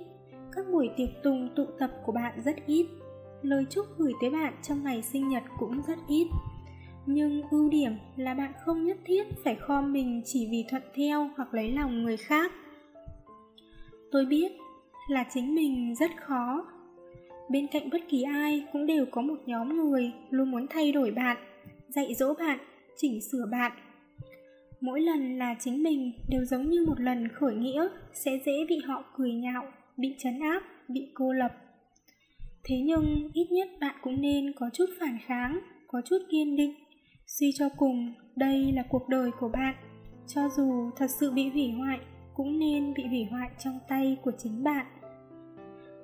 các buổi tiệc tùng tụ tập của bạn rất ít lời chúc gửi tới bạn trong ngày sinh nhật cũng rất ít. Nhưng ưu điểm là bạn không nhất thiết phải kho mình chỉ vì thuận theo hoặc lấy lòng người khác. Tôi biết là chính mình rất khó. Bên cạnh bất kỳ ai cũng đều có một nhóm người luôn muốn thay đổi bạn, dạy dỗ bạn, chỉnh sửa bạn. Mỗi lần là chính mình đều giống như một lần khởi nghĩa sẽ dễ bị họ cười nhạo, bị chấn áp, bị cô lập thế nhưng ít nhất bạn cũng nên có chút phản kháng, có chút kiên định. Suy cho cùng, đây là cuộc đời của bạn. Cho dù thật sự bị hủy hoại, cũng nên bị hủy hoại trong tay của chính bạn.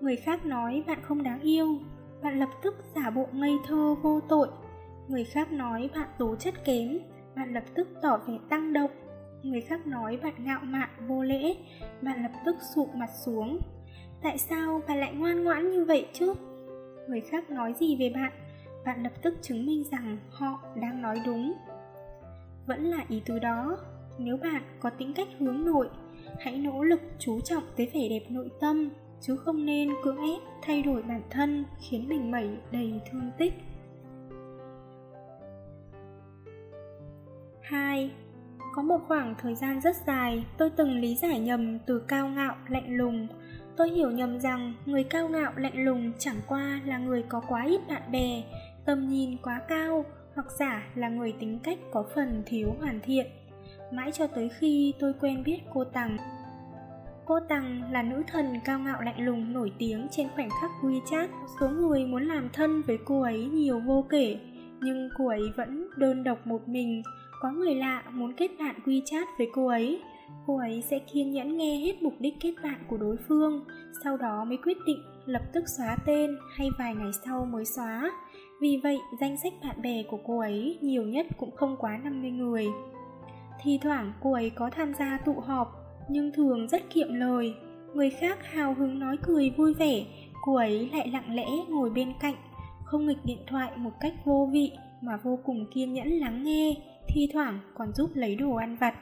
Người khác nói bạn không đáng yêu, bạn lập tức giả bộ ngây thơ, vô tội. Người khác nói bạn tố chất kém, bạn lập tức tỏ vẻ tăng động. Người khác nói bạn ngạo mạn, vô lễ, bạn lập tức sụp mặt xuống. Tại sao bạn lại ngoan ngoãn như vậy chứ? Người khác nói gì về bạn bạn lập tức chứng minh rằng họ đang nói đúng vẫn là ý tứ đó nếu bạn có tính cách hướng nội hãy nỗ lực chú trọng tới vẻ đẹp nội tâm chứ không nên cưỡng ép thay đổi bản thân khiến mình mẩy đầy thương tích 2. Có một khoảng thời gian rất dài, tôi từng lý giải nhầm từ cao ngạo, lạnh lùng. Tôi hiểu nhầm rằng người cao ngạo, lạnh lùng chẳng qua là người có quá ít bạn bè, tầm nhìn quá cao, hoặc giả là người tính cách có phần thiếu hoàn thiện. Mãi cho tới khi tôi quen biết cô Tằng. Cô Tằng là nữ thần cao ngạo lạnh lùng nổi tiếng trên khoảnh khắc WeChat. Số người muốn làm thân với cô ấy nhiều vô kể, nhưng cô ấy vẫn đơn độc một mình, có người lạ muốn kết bạn WeChat với cô ấy cô ấy sẽ kiên nhẫn nghe hết mục đích kết bạn của đối phương, sau đó mới quyết định lập tức xóa tên hay vài ngày sau mới xóa. Vì vậy, danh sách bạn bè của cô ấy nhiều nhất cũng không quá 50 người. Thi thoảng cô ấy có tham gia tụ họp, nhưng thường rất kiệm lời. Người khác hào hứng nói cười vui vẻ, cô ấy lại lặng lẽ ngồi bên cạnh, không nghịch điện thoại một cách vô vị mà vô cùng kiên nhẫn lắng nghe, thi thoảng còn giúp lấy đồ ăn vặt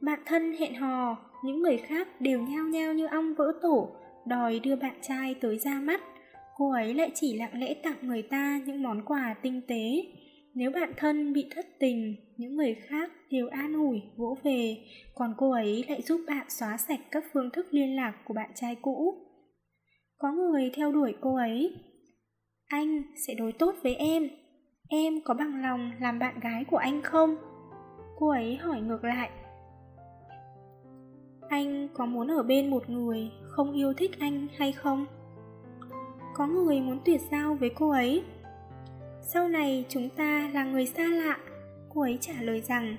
bạn thân hẹn hò, những người khác đều nhao nhao như ong vỡ tổ, đòi đưa bạn trai tới ra mắt. Cô ấy lại chỉ lặng lẽ tặng người ta những món quà tinh tế. Nếu bạn thân bị thất tình, những người khác đều an ủi, vỗ về. Còn cô ấy lại giúp bạn xóa sạch các phương thức liên lạc của bạn trai cũ. Có người theo đuổi cô ấy. Anh sẽ đối tốt với em. Em có bằng lòng làm bạn gái của anh không? Cô ấy hỏi ngược lại. Anh có muốn ở bên một người không yêu thích anh hay không? Có người muốn tuyệt giao với cô ấy. Sau này chúng ta là người xa lạ. Cô ấy trả lời rằng,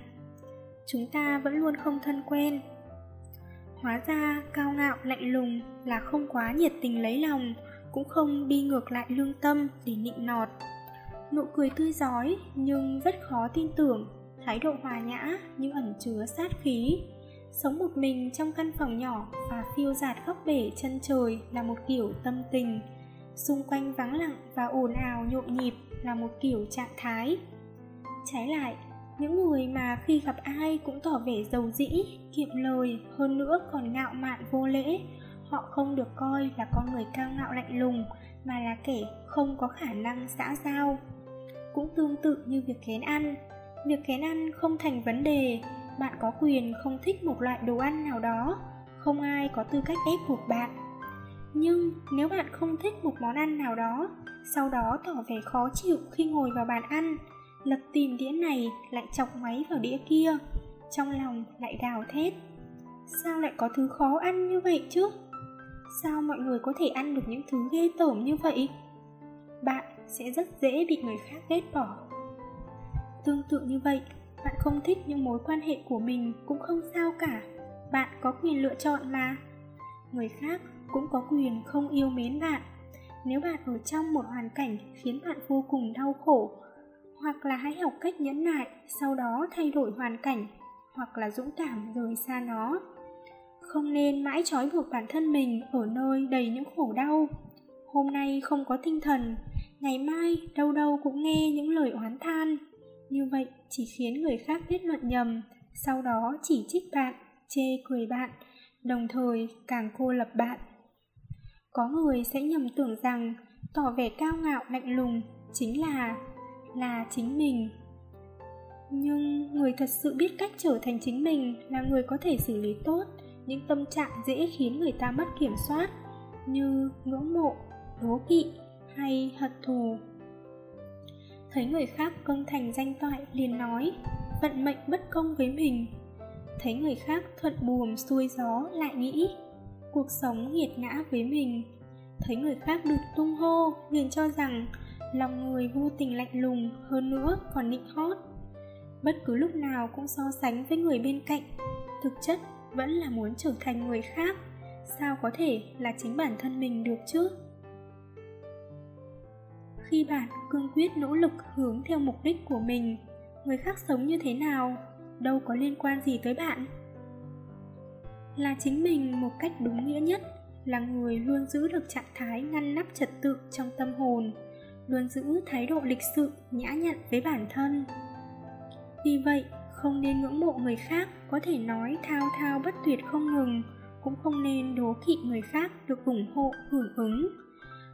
chúng ta vẫn luôn không thân quen. Hóa ra cao ngạo lạnh lùng là không quá nhiệt tình lấy lòng, cũng không đi ngược lại lương tâm để nịnh nọt. Nụ cười tươi giói nhưng rất khó tin tưởng, thái độ hòa nhã nhưng ẩn chứa sát khí sống một mình trong căn phòng nhỏ và phiêu dạt góc bể chân trời là một kiểu tâm tình. Xung quanh vắng lặng và ồn ào nhộn nhịp là một kiểu trạng thái. Trái lại, những người mà khi gặp ai cũng tỏ vẻ giàu dĩ, kiệm lời, hơn nữa còn ngạo mạn vô lễ. Họ không được coi là con người cao ngạo lạnh lùng, mà là kẻ không có khả năng xã giao. Cũng tương tự như việc kén ăn. Việc kén ăn không thành vấn đề bạn có quyền không thích một loại đồ ăn nào đó. Không ai có tư cách ép buộc bạn. Nhưng nếu bạn không thích một món ăn nào đó, sau đó tỏ vẻ khó chịu khi ngồi vào bàn ăn. Lật tìm đĩa này lại chọc máy vào đĩa kia. Trong lòng lại gào thét. Sao lại có thứ khó ăn như vậy chứ? Sao mọi người có thể ăn được những thứ ghê tởm như vậy? Bạn sẽ rất dễ bị người khác ghét bỏ. Tương tự như vậy bạn không thích những mối quan hệ của mình cũng không sao cả. Bạn có quyền lựa chọn mà. Người khác cũng có quyền không yêu mến bạn. Nếu bạn ở trong một hoàn cảnh khiến bạn vô cùng đau khổ, hoặc là hãy học cách nhẫn nại, sau đó thay đổi hoàn cảnh, hoặc là dũng cảm rời xa nó. Không nên mãi trói buộc bản thân mình ở nơi đầy những khổ đau. Hôm nay không có tinh thần, ngày mai đâu đâu cũng nghe những lời oán than như vậy chỉ khiến người khác biết luận nhầm, sau đó chỉ trích bạn, chê cười bạn, đồng thời càng cô lập bạn. Có người sẽ nhầm tưởng rằng tỏ vẻ cao ngạo lạnh lùng chính là là chính mình. Nhưng người thật sự biết cách trở thành chính mình là người có thể xử lý tốt những tâm trạng dễ khiến người ta mất kiểm soát, như ngưỡng mộ, đố kỵ hay hận thù thấy người khác công thành danh toại liền nói, vận mệnh bất công với mình. Thấy người khác thuận buồm xuôi gió lại nghĩ, cuộc sống nghiệt ngã với mình. Thấy người khác được tung hô, liền cho rằng lòng người vô tình lạnh lùng, hơn nữa còn nịnh hót. Bất cứ lúc nào cũng so sánh với người bên cạnh, thực chất vẫn là muốn trở thành người khác. Sao có thể là chính bản thân mình được chứ? Khi bạn cương quyết nỗ lực hướng theo mục đích của mình, người khác sống như thế nào, đâu có liên quan gì tới bạn. Là chính mình một cách đúng nghĩa nhất, là người luôn giữ được trạng thái ngăn nắp trật tự trong tâm hồn, luôn giữ thái độ lịch sự, nhã nhặn với bản thân. Vì vậy, không nên ngưỡng mộ người khác có thể nói thao thao bất tuyệt không ngừng, cũng không nên đố kỵ người khác được ủng hộ, hưởng ứng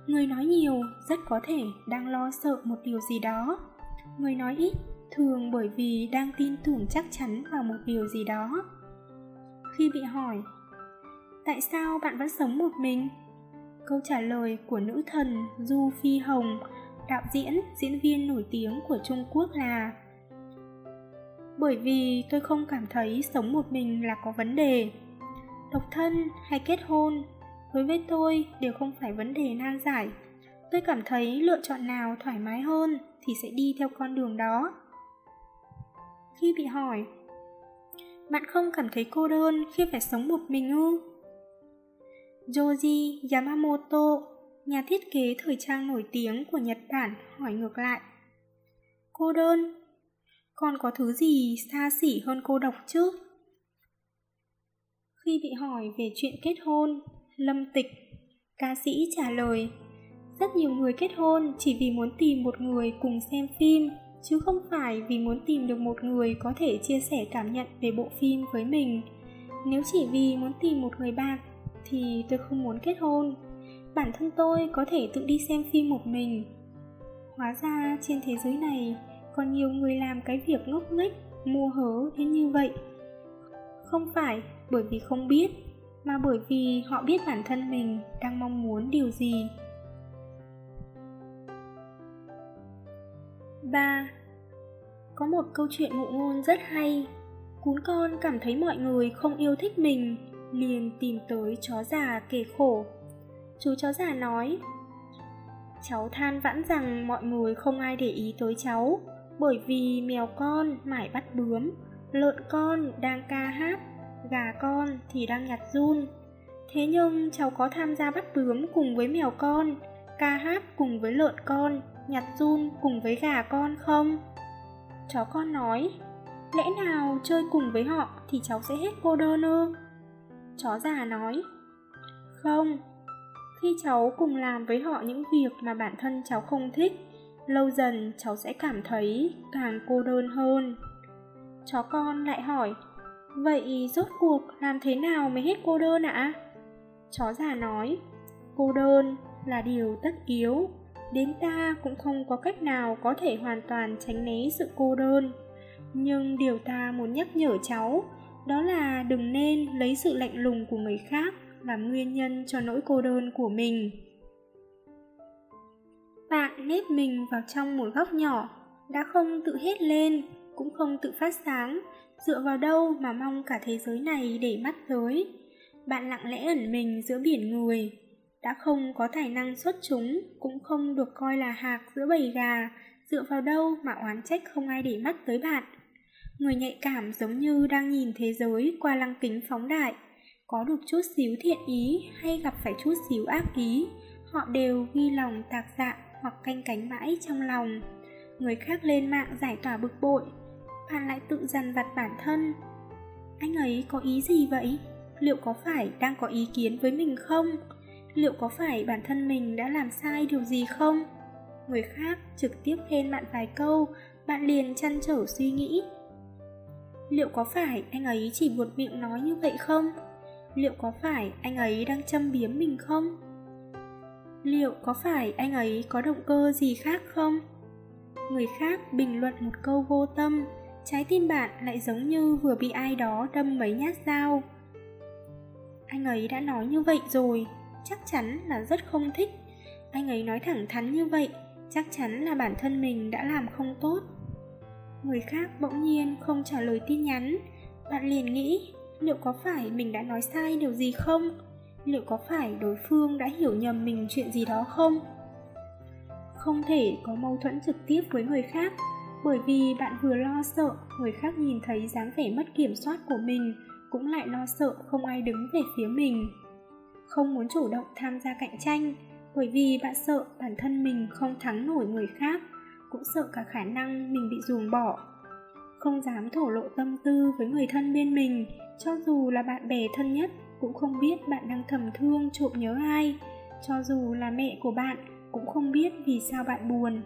người nói nhiều, rất có thể đang lo sợ một điều gì đó. Người nói ít, thường bởi vì đang tin tưởng chắc chắn vào một điều gì đó. Khi bị hỏi, tại sao bạn vẫn sống một mình? Câu trả lời của nữ thần du phi hồng, đạo diễn diễn viên nổi tiếng của trung quốc là, bởi vì tôi không cảm thấy sống một mình là có vấn đề. Độc thân hay kết hôn đối với tôi đều không phải vấn đề nan giải. Tôi cảm thấy lựa chọn nào thoải mái hơn thì sẽ đi theo con đường đó. Khi bị hỏi, bạn không cảm thấy cô đơn khi phải sống một mình ư? Joji yamamoto, nhà thiết kế thời trang nổi tiếng của nhật bản, hỏi ngược lại, cô đơn? Còn có thứ gì xa xỉ hơn cô độc chứ? Khi bị hỏi về chuyện kết hôn lâm tịch. Ca sĩ trả lời, rất nhiều người kết hôn chỉ vì muốn tìm một người cùng xem phim, chứ không phải vì muốn tìm được một người có thể chia sẻ cảm nhận về bộ phim với mình. Nếu chỉ vì muốn tìm một người bạn thì tôi không muốn kết hôn. Bản thân tôi có thể tự đi xem phim một mình. Hóa ra trên thế giới này còn nhiều người làm cái việc ngốc nghếch, mua hớ đến như vậy. Không phải bởi vì không biết mà bởi vì họ biết bản thân mình đang mong muốn điều gì 3. Có một câu chuyện ngụ ngôn rất hay Cún con cảm thấy mọi người không yêu thích mình Liền tìm tới chó già kể khổ Chú chó già nói Cháu than vãn rằng mọi người không ai để ý tới cháu Bởi vì mèo con mải bắt bướm lợn con đang ca hát, gà con thì đang nhặt run. Thế nhưng cháu có tham gia bắt bướm cùng với mèo con, ca hát cùng với lợn con, nhặt run cùng với gà con không? Chó con nói, lẽ nào chơi cùng với họ thì cháu sẽ hết cô đơn ư? Chó già nói, không, khi cháu cùng làm với họ những việc mà bản thân cháu không thích, lâu dần cháu sẽ cảm thấy càng cô đơn hơn. Chó con lại hỏi, vậy rốt cuộc làm thế nào mới hết cô đơn ạ? Chó già nói, cô đơn là điều tất yếu, đến ta cũng không có cách nào có thể hoàn toàn tránh né sự cô đơn. Nhưng điều ta muốn nhắc nhở cháu, đó là đừng nên lấy sự lạnh lùng của người khác làm nguyên nhân cho nỗi cô đơn của mình. Bạn nếp mình vào trong một góc nhỏ, đã không tự hết lên, cũng không tự phát sáng, dựa vào đâu mà mong cả thế giới này để mắt tới. Bạn lặng lẽ ẩn mình giữa biển người, đã không có tài năng xuất chúng, cũng không được coi là hạc giữa bầy gà, dựa vào đâu mà oán trách không ai để mắt tới bạn. Người nhạy cảm giống như đang nhìn thế giới qua lăng kính phóng đại, có được chút xíu thiện ý hay gặp phải chút xíu ác ý, họ đều ghi lòng tạc dạ hoặc canh cánh mãi trong lòng. Người khác lên mạng giải tỏa bực bội, bạn lại tự dằn vặt bản thân. Anh ấy có ý gì vậy? Liệu có phải đang có ý kiến với mình không? Liệu có phải bản thân mình đã làm sai điều gì không? Người khác trực tiếp khen bạn vài câu, bạn liền chăn trở suy nghĩ. Liệu có phải anh ấy chỉ buột miệng nói như vậy không? liệu có phải anh ấy đang châm biếm mình không liệu có phải anh ấy có động cơ gì khác không người khác bình luận một câu vô tâm trái tim bạn lại giống như vừa bị ai đó đâm mấy nhát dao. Anh ấy đã nói như vậy rồi, chắc chắn là rất không thích. Anh ấy nói thẳng thắn như vậy, chắc chắn là bản thân mình đã làm không tốt. Người khác bỗng nhiên không trả lời tin nhắn. Bạn liền nghĩ, liệu có phải mình đã nói sai điều gì không? Liệu có phải đối phương đã hiểu nhầm mình chuyện gì đó không? Không thể có mâu thuẫn trực tiếp với người khác bởi vì bạn vừa lo sợ, người khác nhìn thấy dáng vẻ mất kiểm soát của mình, cũng lại lo sợ không ai đứng về phía mình. Không muốn chủ động tham gia cạnh tranh, bởi vì bạn sợ bản thân mình không thắng nổi người khác, cũng sợ cả khả năng mình bị ruồng bỏ. Không dám thổ lộ tâm tư với người thân bên mình, cho dù là bạn bè thân nhất cũng không biết bạn đang thầm thương, trộm nhớ ai, cho dù là mẹ của bạn cũng không biết vì sao bạn buồn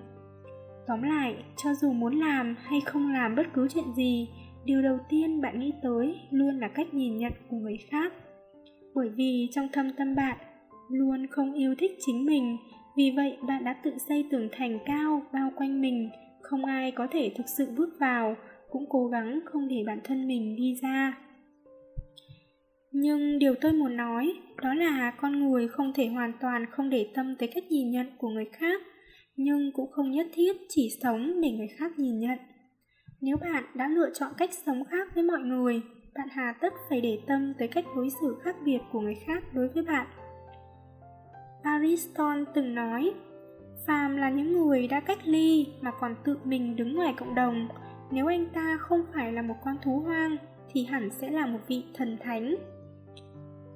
tóm lại, cho dù muốn làm hay không làm bất cứ chuyện gì, điều đầu tiên bạn nghĩ tới luôn là cách nhìn nhận của người khác. Bởi vì trong thâm tâm bạn, luôn không yêu thích chính mình, vì vậy bạn đã tự xây tường thành cao bao quanh mình, không ai có thể thực sự bước vào, cũng cố gắng không để bản thân mình đi ra. Nhưng điều tôi muốn nói, đó là con người không thể hoàn toàn không để tâm tới cách nhìn nhận của người khác nhưng cũng không nhất thiết chỉ sống để người khác nhìn nhận. Nếu bạn đã lựa chọn cách sống khác với mọi người, bạn hà tất phải để tâm tới cách đối xử khác biệt của người khác đối với bạn. Aristotle từng nói, phàm là những người đã cách ly mà còn tự mình đứng ngoài cộng đồng, nếu anh ta không phải là một con thú hoang, thì hẳn sẽ là một vị thần thánh.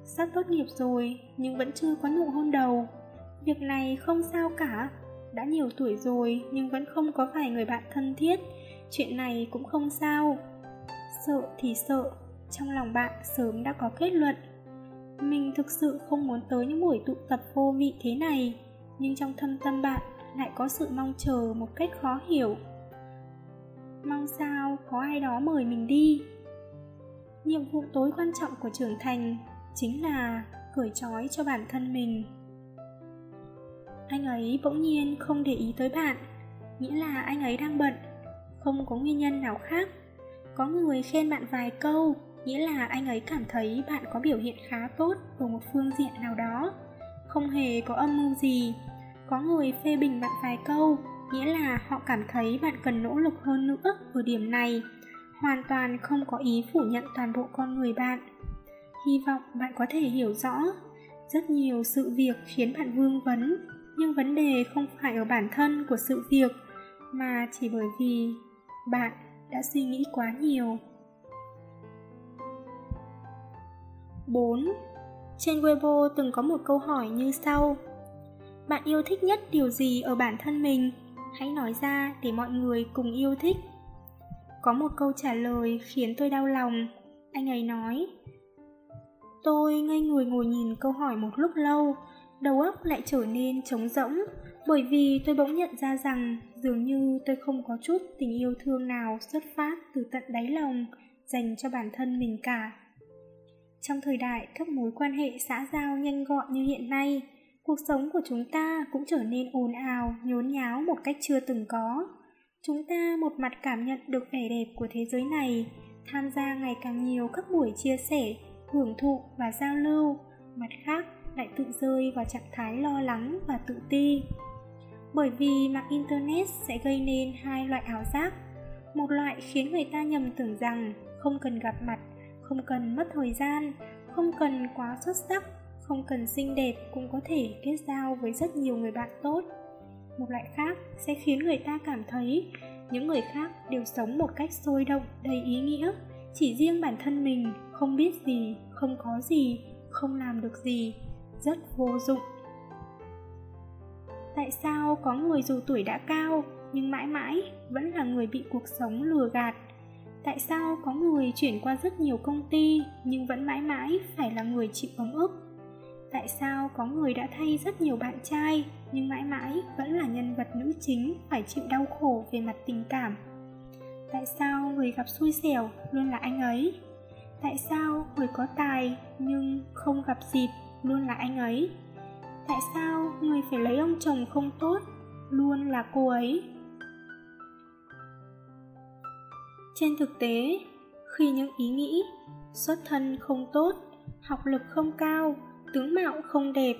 Sắp tốt nghiệp rồi, nhưng vẫn chưa có nụ hôn đầu. Việc này không sao cả đã nhiều tuổi rồi nhưng vẫn không có vài người bạn thân thiết. Chuyện này cũng không sao. Sợ thì sợ, trong lòng bạn sớm đã có kết luận. Mình thực sự không muốn tới những buổi tụ tập vô vị thế này, nhưng trong thâm tâm bạn lại có sự mong chờ một cách khó hiểu. Mong sao có ai đó mời mình đi? Nhiệm vụ tối quan trọng của trưởng thành chính là cởi trói cho bản thân mình anh ấy bỗng nhiên không để ý tới bạn, nghĩa là anh ấy đang bận. Không có nguyên nhân nào khác. Có người khen bạn vài câu, nghĩa là anh ấy cảm thấy bạn có biểu hiện khá tốt ở một phương diện nào đó. Không hề có âm mưu gì. Có người phê bình bạn vài câu, nghĩa là họ cảm thấy bạn cần nỗ lực hơn nữa ở điểm này. Hoàn toàn không có ý phủ nhận toàn bộ con người bạn. Hy vọng bạn có thể hiểu rõ, rất nhiều sự việc khiến bạn vương vấn nhưng vấn đề không phải ở bản thân của sự việc, mà chỉ bởi vì bạn đã suy nghĩ quá nhiều 4. Trên Weibo từng có một câu hỏi như sau Bạn yêu thích nhất điều gì ở bản thân mình? Hãy nói ra để mọi người cùng yêu thích Có một câu trả lời khiến tôi đau lòng Anh ấy nói, Tôi ngây người ngồi nhìn câu hỏi một lúc lâu Đầu óc lại trở nên trống rỗng Bởi vì tôi bỗng nhận ra rằng Dường như tôi không có chút tình yêu thương nào xuất phát từ tận đáy lòng Dành cho bản thân mình cả trong thời đại các mối quan hệ xã giao nhanh gọn như hiện nay, cuộc sống của chúng ta cũng trở nên ồn ào, nhốn nháo một cách chưa từng có. Chúng ta một mặt cảm nhận được vẻ đẹp của thế giới này, tham gia ngày càng nhiều các buổi chia sẻ, hưởng thụ và giao lưu, mặt khác lại tự rơi vào trạng thái lo lắng và tự ti. Bởi vì mạng Internet sẽ gây nên hai loại ảo giác. Một loại khiến người ta nhầm tưởng rằng không cần gặp mặt không cần mất thời gian, không cần quá xuất sắc, không cần xinh đẹp cũng có thể kết giao với rất nhiều người bạn tốt. Một loại khác sẽ khiến người ta cảm thấy những người khác đều sống một cách sôi động, đầy ý nghĩa, chỉ riêng bản thân mình không biết gì, không có gì, không làm được gì, rất vô dụng. Tại sao có người dù tuổi đã cao nhưng mãi mãi vẫn là người bị cuộc sống lừa gạt? Tại sao có người chuyển qua rất nhiều công ty nhưng vẫn mãi mãi phải là người chịu ấm ức? Tại sao có người đã thay rất nhiều bạn trai nhưng mãi mãi vẫn là nhân vật nữ chính phải chịu đau khổ về mặt tình cảm? Tại sao người gặp xui xẻo luôn là anh ấy? Tại sao người có tài nhưng không gặp dịp luôn là anh ấy? Tại sao người phải lấy ông chồng không tốt luôn là cô ấy? Trên thực tế, khi những ý nghĩ xuất thân không tốt, học lực không cao, tướng mạo không đẹp,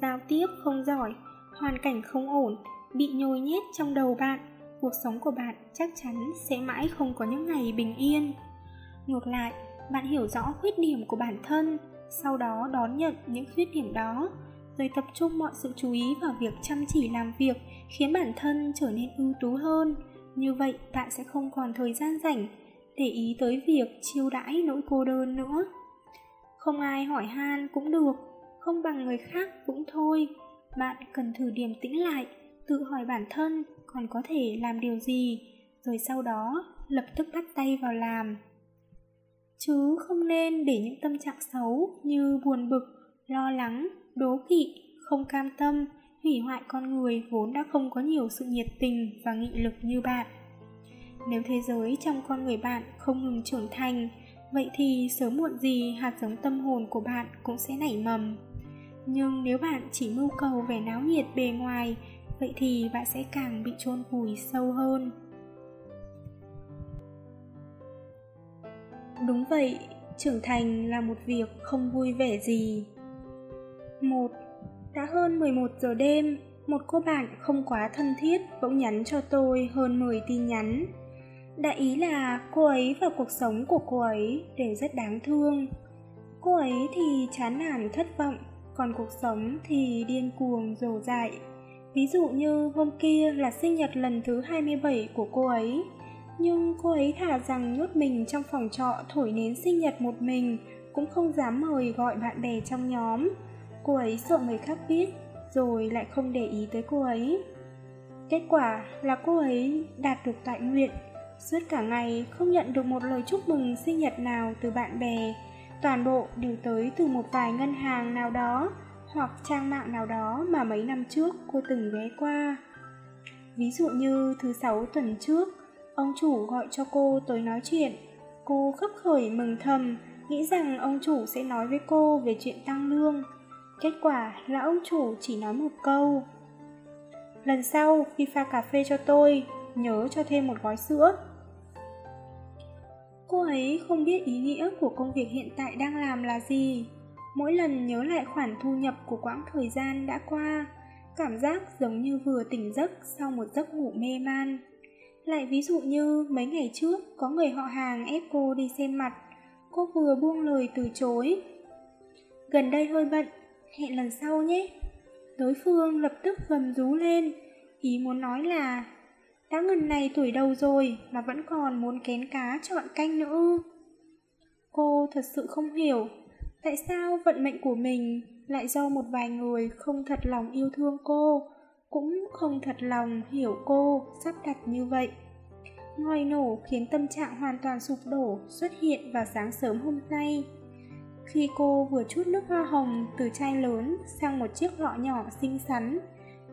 giao tiếp không giỏi, hoàn cảnh không ổn, bị nhồi nhét trong đầu bạn, cuộc sống của bạn chắc chắn sẽ mãi không có những ngày bình yên. Ngược lại, bạn hiểu rõ khuyết điểm của bản thân, sau đó đón nhận những khuyết điểm đó, rồi tập trung mọi sự chú ý vào việc chăm chỉ làm việc khiến bản thân trở nên ưu tú hơn, như vậy bạn sẽ không còn thời gian rảnh để ý tới việc chiêu đãi nỗi cô đơn nữa. Không ai hỏi han cũng được, không bằng người khác cũng thôi. Bạn cần thử điềm tĩnh lại, tự hỏi bản thân còn có thể làm điều gì, rồi sau đó lập tức bắt tay vào làm. Chứ không nên để những tâm trạng xấu như buồn bực, lo lắng, đố kỵ, không cam tâm, hủy hoại con người vốn đã không có nhiều sự nhiệt tình và nghị lực như bạn. Nếu thế giới trong con người bạn không ngừng trưởng thành, vậy thì sớm muộn gì hạt giống tâm hồn của bạn cũng sẽ nảy mầm. Nhưng nếu bạn chỉ mưu cầu vẻ náo nhiệt bề ngoài, vậy thì bạn sẽ càng bị chôn vùi sâu hơn. Đúng vậy, trưởng thành là một việc không vui vẻ gì. Một đã hơn 11 giờ đêm, một cô bạn không quá thân thiết bỗng nhắn cho tôi hơn 10 tin nhắn. Đại ý là cô ấy và cuộc sống của cô ấy đều rất đáng thương. Cô ấy thì chán nản thất vọng, còn cuộc sống thì điên cuồng dồ dại. Ví dụ như hôm kia là sinh nhật lần thứ 27 của cô ấy, nhưng cô ấy thả rằng nhốt mình trong phòng trọ thổi nến sinh nhật một mình, cũng không dám mời gọi bạn bè trong nhóm. Cô ấy sợ người khác biết rồi lại không để ý tới cô ấy. Kết quả là cô ấy đạt được tại nguyện. Suốt cả ngày không nhận được một lời chúc mừng sinh nhật nào từ bạn bè. Toàn bộ đều tới từ một vài ngân hàng nào đó hoặc trang mạng nào đó mà mấy năm trước cô từng ghé qua. Ví dụ như thứ sáu tuần trước ông chủ gọi cho cô tới nói chuyện. Cô khấp khởi mừng thầm, nghĩ rằng ông chủ sẽ nói với cô về chuyện tăng lương. Kết quả là ông chủ chỉ nói một câu. Lần sau, khi pha cà phê cho tôi, Nhớ cho thêm một gói sữa. Cô ấy không biết ý nghĩa của công việc hiện tại đang làm là gì. Mỗi lần nhớ lại khoản thu nhập của quãng thời gian đã qua, Cảm giác giống như vừa tỉnh giấc sau một giấc ngủ mê man. Lại ví dụ như mấy ngày trước có người họ hàng ép cô đi xem mặt. Cô vừa buông lời từ chối. Gần đây hơi bận hẹn lần sau nhé. Đối phương lập tức gầm rú lên, ý muốn nói là đã ngần này tuổi đầu rồi mà vẫn còn muốn kén cá chọn canh nữa Cô thật sự không hiểu, tại sao vận mệnh của mình lại do một vài người không thật lòng yêu thương cô, cũng không thật lòng hiểu cô sắp đặt như vậy. Ngòi nổ khiến tâm trạng hoàn toàn sụp đổ xuất hiện vào sáng sớm hôm nay. Khi cô vừa chút nước hoa hồng từ chai lớn sang một chiếc lọ nhỏ xinh xắn,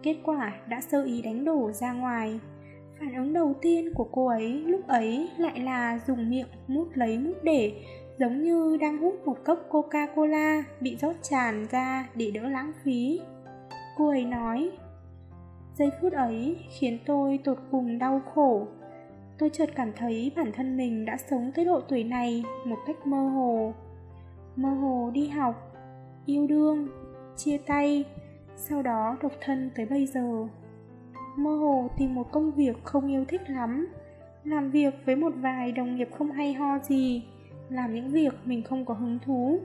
kết quả đã sơ ý đánh đổ ra ngoài. Phản ứng đầu tiên của cô ấy lúc ấy lại là dùng miệng mút lấy mút để, giống như đang hút một cốc Coca-Cola bị rót tràn ra để đỡ lãng phí. Cô ấy nói, giây phút ấy khiến tôi tột cùng đau khổ. Tôi chợt cảm thấy bản thân mình đã sống tới độ tuổi này một cách mơ hồ. Mơ hồ đi học, yêu đương, chia tay, sau đó độc thân tới bây giờ mơ hồ tìm một công việc không yêu thích lắm làm việc với một vài đồng nghiệp không hay ho gì làm những việc mình không có hứng thú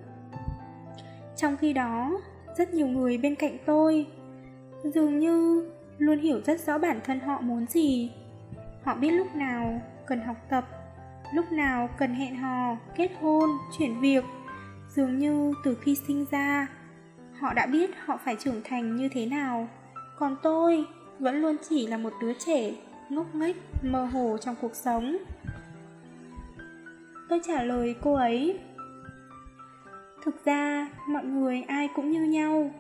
trong khi đó rất nhiều người bên cạnh tôi dường như luôn hiểu rất rõ bản thân họ muốn gì. Họ biết lúc nào cần học tập, lúc nào cần hẹn hò, kết hôn, chuyển việc. Dường như từ khi sinh ra, họ đã biết họ phải trưởng thành như thế nào. Còn tôi vẫn luôn chỉ là một đứa trẻ ngốc nghếch, mơ hồ trong cuộc sống. Tôi trả lời cô ấy, thực ra, mọi người ai cũng như nhau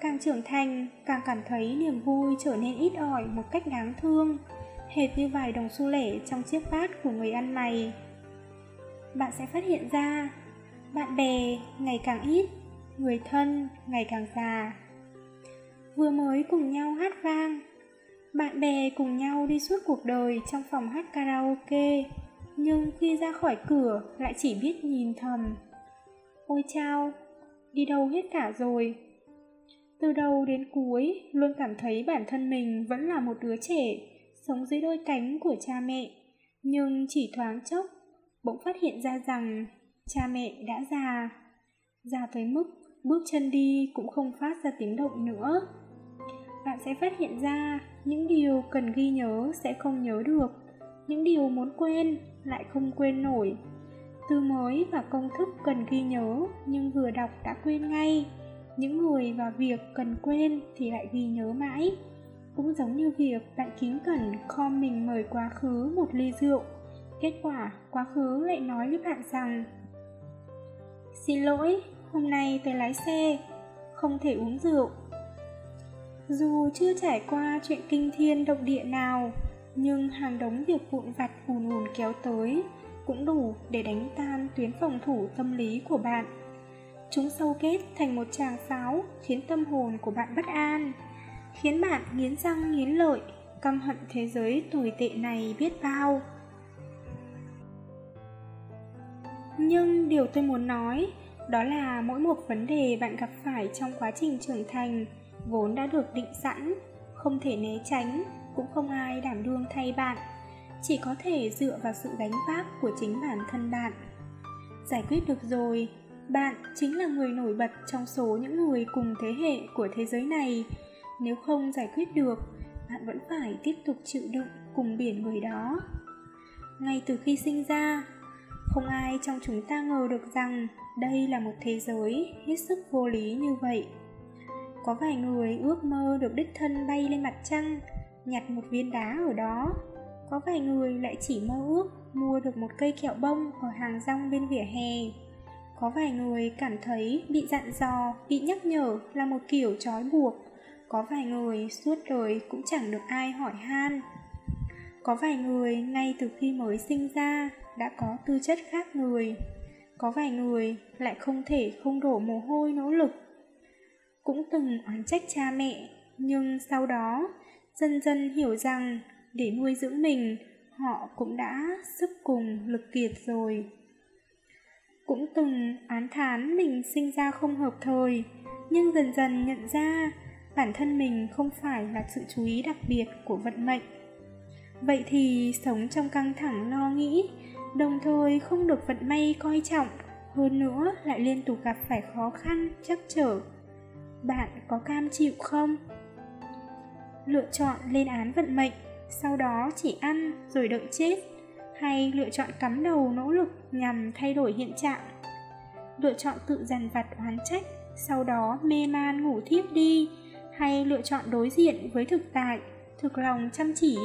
càng trưởng thành, càng cảm thấy niềm vui trở nên ít ỏi một cách đáng thương. Hệt như vài đồng xu lẻ trong chiếc bát của người ăn mày. Bạn sẽ phát hiện ra, bạn bè ngày càng ít, người thân ngày càng già. Vừa mới cùng nhau hát vang, bạn bè cùng nhau đi suốt cuộc đời trong phòng hát karaoke, nhưng khi ra khỏi cửa lại chỉ biết nhìn thầm. Ôi chao, đi đâu hết cả rồi? Từ đầu đến cuối, luôn cảm thấy bản thân mình vẫn là một đứa trẻ, sống dưới đôi cánh của cha mẹ. Nhưng chỉ thoáng chốc, bỗng phát hiện ra rằng cha mẹ đã già. Già tới mức bước chân đi cũng không phát ra tiếng động nữa. Bạn sẽ phát hiện ra những điều cần ghi nhớ sẽ không nhớ được. Những điều muốn quên lại không quên nổi. Từ mới và công thức cần ghi nhớ nhưng vừa đọc đã quên ngay những người và việc cần quên thì lại ghi nhớ mãi. Cũng giống như việc bạn kính cẩn kho mình mời quá khứ một ly rượu. Kết quả, quá khứ lại nói với bạn rằng, xin lỗi, hôm nay tôi lái xe, không thể uống rượu. Dù chưa trải qua chuyện kinh thiên động địa nào, nhưng hàng đống việc vụn vặt ùn ùn kéo tới cũng đủ để đánh tan tuyến phòng thủ tâm lý của bạn chúng sâu kết thành một tràng pháo khiến tâm hồn của bạn bất an, khiến bạn nghiến răng nghiến lợi, căm hận thế giới tồi tệ này biết bao. Nhưng điều tôi muốn nói, đó là mỗi một vấn đề bạn gặp phải trong quá trình trưởng thành vốn đã được định sẵn, không thể né tránh, cũng không ai đảm đương thay bạn, chỉ có thể dựa vào sự gánh vác của chính bản thân bạn. Giải quyết được rồi bạn chính là người nổi bật trong số những người cùng thế hệ của thế giới này. Nếu không giải quyết được, bạn vẫn phải tiếp tục chịu đựng cùng biển người đó. Ngay từ khi sinh ra, không ai trong chúng ta ngờ được rằng đây là một thế giới hết sức vô lý như vậy. Có vài người ước mơ được đích thân bay lên mặt trăng, nhặt một viên đá ở đó. Có vài người lại chỉ mơ ước mua được một cây kẹo bông ở hàng rong bên vỉa hè có vài người cảm thấy bị dặn dò, bị nhắc nhở là một kiểu trói buộc. Có vài người suốt đời cũng chẳng được ai hỏi han. Có vài người ngay từ khi mới sinh ra đã có tư chất khác người. Có vài người lại không thể không đổ mồ hôi nỗ lực. Cũng từng oán trách cha mẹ, nhưng sau đó, dần dần hiểu rằng để nuôi dưỡng mình, họ cũng đã sức cùng lực kiệt rồi cũng từng oán thán mình sinh ra không hợp thời, nhưng dần dần nhận ra bản thân mình không phải là sự chú ý đặc biệt của vận mệnh. Vậy thì sống trong căng thẳng lo nghĩ, đồng thời không được vận may coi trọng, hơn nữa lại liên tục gặp phải khó khăn chắc trở. Bạn có cam chịu không? Lựa chọn lên án vận mệnh, sau đó chỉ ăn rồi đợi chết hay lựa chọn cắm đầu nỗ lực nhằm thay đổi hiện trạng lựa chọn tự dằn vặt oán trách, sau đó mê man ngủ thiếp đi, hay lựa chọn đối diện với thực tại, thực lòng chăm chỉ.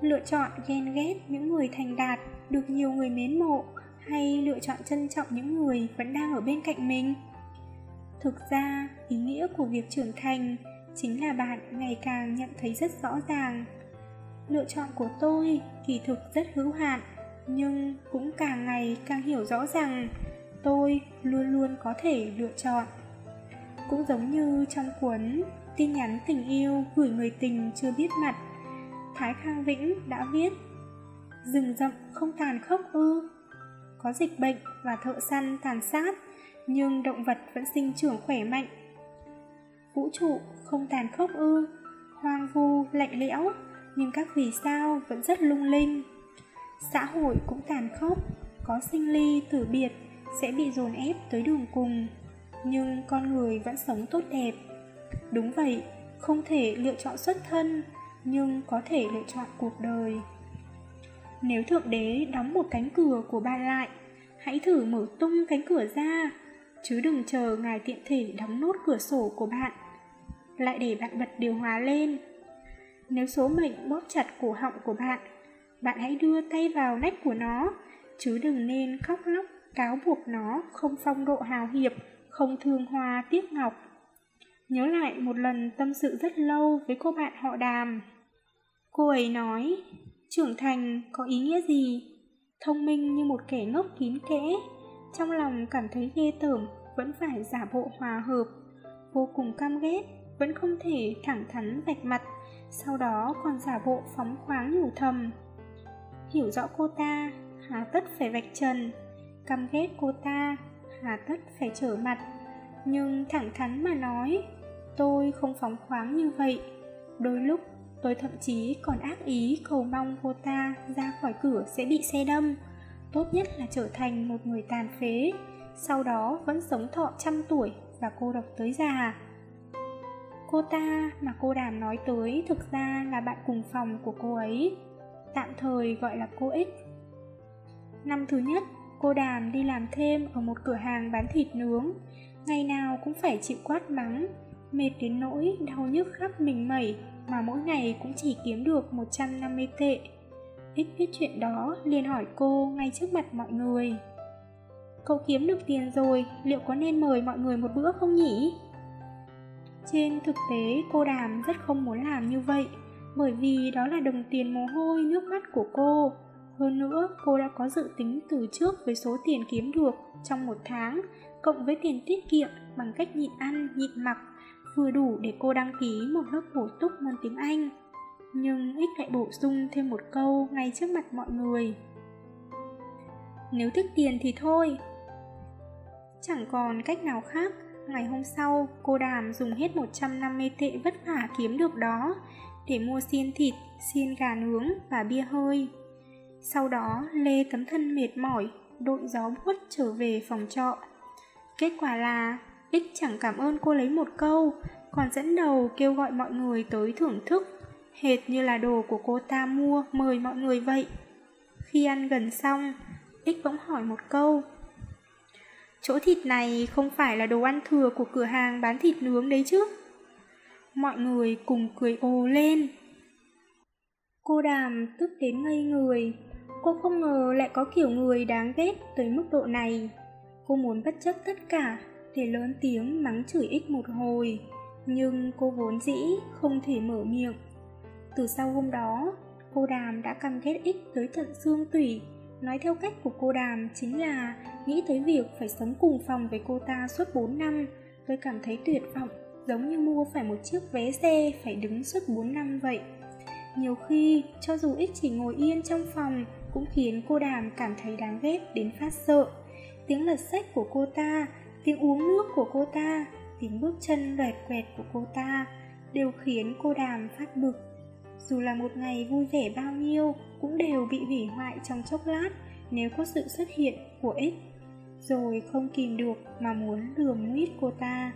Lựa chọn ghen ghét những người thành đạt, được nhiều người mến mộ, hay lựa chọn trân trọng những người vẫn đang ở bên cạnh mình. Thực ra, ý nghĩa của việc trưởng thành chính là bạn ngày càng nhận thấy rất rõ ràng. Lựa chọn của tôi kỳ thực rất hữu hạn, nhưng cũng càng ngày càng hiểu rõ rằng tôi luôn luôn có thể lựa chọn. Cũng giống như trong cuốn tin nhắn tình yêu gửi người tình chưa biết mặt, Thái Khang Vĩnh đã viết Rừng rậm không tàn khốc ư. Có dịch bệnh và thợ săn tàn sát Nhưng động vật vẫn sinh trưởng khỏe mạnh. Vũ trụ không tàn khốc ư. Hoang vu, lạnh lẽo nhưng các vì sao vẫn rất lung linh. Xã hội cũng tàn khốc Có sinh ly, tử biệt Sẽ bị dồn ép tới đường cùng. Nhưng con người vẫn sống tốt đẹp. Đúng vậy, không thể lựa chọn xuất thân Nhưng có thể lựa chọn cuộc đời. Nếu Thượng Đế đóng một cánh cửa của bạn lại Hãy thử mở tung cánh cửa ra Chứ đừng chờ ngài tiện thể đóng nốt cửa sổ của bạn. Lại để bạn bật điều hòa lên. Nếu số mệnh bóp chặt cổ họng của bạn Bạn hãy đưa tay vào nách của nó. Chứ đừng nên khóc lóc cáo buộc nó không phong độ hào hiệp Không thương hoa tiếc ngọc. Nhớ lại một lần tâm sự rất lâu với cô bạn họ đàm. Cô ấy nói Trưởng thành có ý nghĩa gì? Thông minh như một kẻ ngốc kín kẽ trong lòng cảm thấy ghê tởm, vẫn phải giả bộ hòa hợp, vô cùng cam ghét, vẫn không thể thẳng thắn vạch mặt, sau đó còn giả bộ phóng khoáng nhủ thầm. Hiểu rõ cô ta, hà tất phải vạch trần, căm ghét cô ta, hà tất phải trở mặt. Nhưng thẳng thắn mà nói, tôi không phóng khoáng như vậy. Đôi lúc, tôi thậm chí còn ác ý cầu mong cô ta ra khỏi cửa sẽ bị xe đâm tốt nhất là trở thành một người tàn phế, sau đó vẫn sống thọ trăm tuổi và cô độc tới già. Cô ta mà cô đàm nói tới thực ra là bạn cùng phòng của cô ấy, tạm thời gọi là cô X. Năm thứ nhất, cô đàm đi làm thêm ở một cửa hàng bán thịt nướng, ngày nào cũng phải chịu quát mắng, mệt đến nỗi đau nhức khắp mình mẩy mà mỗi ngày cũng chỉ kiếm được 150 tệ. Ích biết chuyện đó liền hỏi cô ngay trước mặt mọi người Cậu kiếm được tiền rồi, liệu có nên mời mọi người một bữa không nhỉ? Trên thực tế cô Đàm rất không muốn làm như vậy Bởi vì đó là đồng tiền mồ hôi nước mắt của cô Hơn nữa cô đã có dự tính từ trước với số tiền kiếm được trong một tháng Cộng với tiền tiết kiệm bằng cách nhịn ăn, nhịn mặc Vừa đủ để cô đăng ký một lớp bổ túc môn tiếng Anh nhưng ích lại bổ sung thêm một câu ngay trước mặt mọi người. Nếu thích tiền thì thôi. Chẳng còn cách nào khác, ngày hôm sau cô đàm dùng hết 150 tệ vất vả kiếm được đó để mua xiên thịt, xiên gà nướng và bia hơi. Sau đó lê tấm thân mệt mỏi, đội gió buốt trở về phòng trọ. Kết quả là Ích chẳng cảm ơn cô lấy một câu, còn dẫn đầu kêu gọi mọi người tới thưởng thức hệt như là đồ của cô ta mua mời mọi người vậy. Khi ăn gần xong, Ích bỗng hỏi một câu. Chỗ thịt này không phải là đồ ăn thừa của cửa hàng bán thịt nướng đấy chứ? Mọi người cùng cười ồ lên. Cô đàm tức đến ngây người. Cô không ngờ lại có kiểu người đáng ghét tới mức độ này. Cô muốn bất chấp tất cả để lớn tiếng mắng chửi ích một hồi. Nhưng cô vốn dĩ không thể mở miệng từ sau hôm đó, cô đàm đã căm ghét ích tới tận xương tủy. Nói theo cách của cô đàm chính là nghĩ tới việc phải sống cùng phòng với cô ta suốt 4 năm. Tôi cảm thấy tuyệt vọng, giống như mua phải một chiếc vé xe phải đứng suốt 4 năm vậy. Nhiều khi, cho dù ích chỉ ngồi yên trong phòng, cũng khiến cô đàm cảm thấy đáng ghét đến phát sợ. Tiếng lật sách của cô ta, tiếng uống nước của cô ta, tiếng bước chân loẹt quẹt của cô ta, đều khiến cô đàm phát bực dù là một ngày vui vẻ bao nhiêu cũng đều bị hủy hoại trong chốc lát nếu có sự xuất hiện của X. Rồi không kìm được mà muốn lườm nguyết cô ta.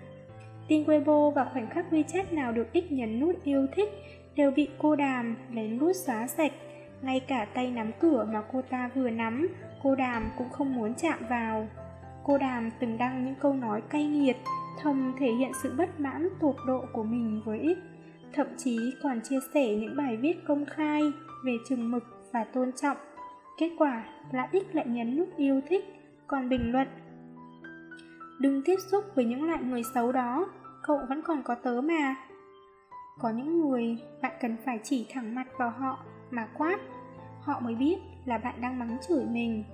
Tin Weibo và khoảnh khắc WeChat nào được X nhấn nút yêu thích đều bị cô đàm lén lút xóa sạch, ngay cả tay nắm cửa mà cô ta vừa nắm, cô đàm cũng không muốn chạm vào. Cô đàm từng đăng những câu nói cay nghiệt, thầm thể hiện sự bất mãn tột độ của mình với X thậm chí còn chia sẻ những bài viết công khai về chừng mực và tôn trọng. Kết quả là ít lại nhấn nút yêu thích, còn bình luận Đừng tiếp xúc với những loại người xấu đó, cậu vẫn còn có tớ mà. Có những người bạn cần phải chỉ thẳng mặt vào họ mà quát, họ mới biết là bạn đang mắng chửi mình.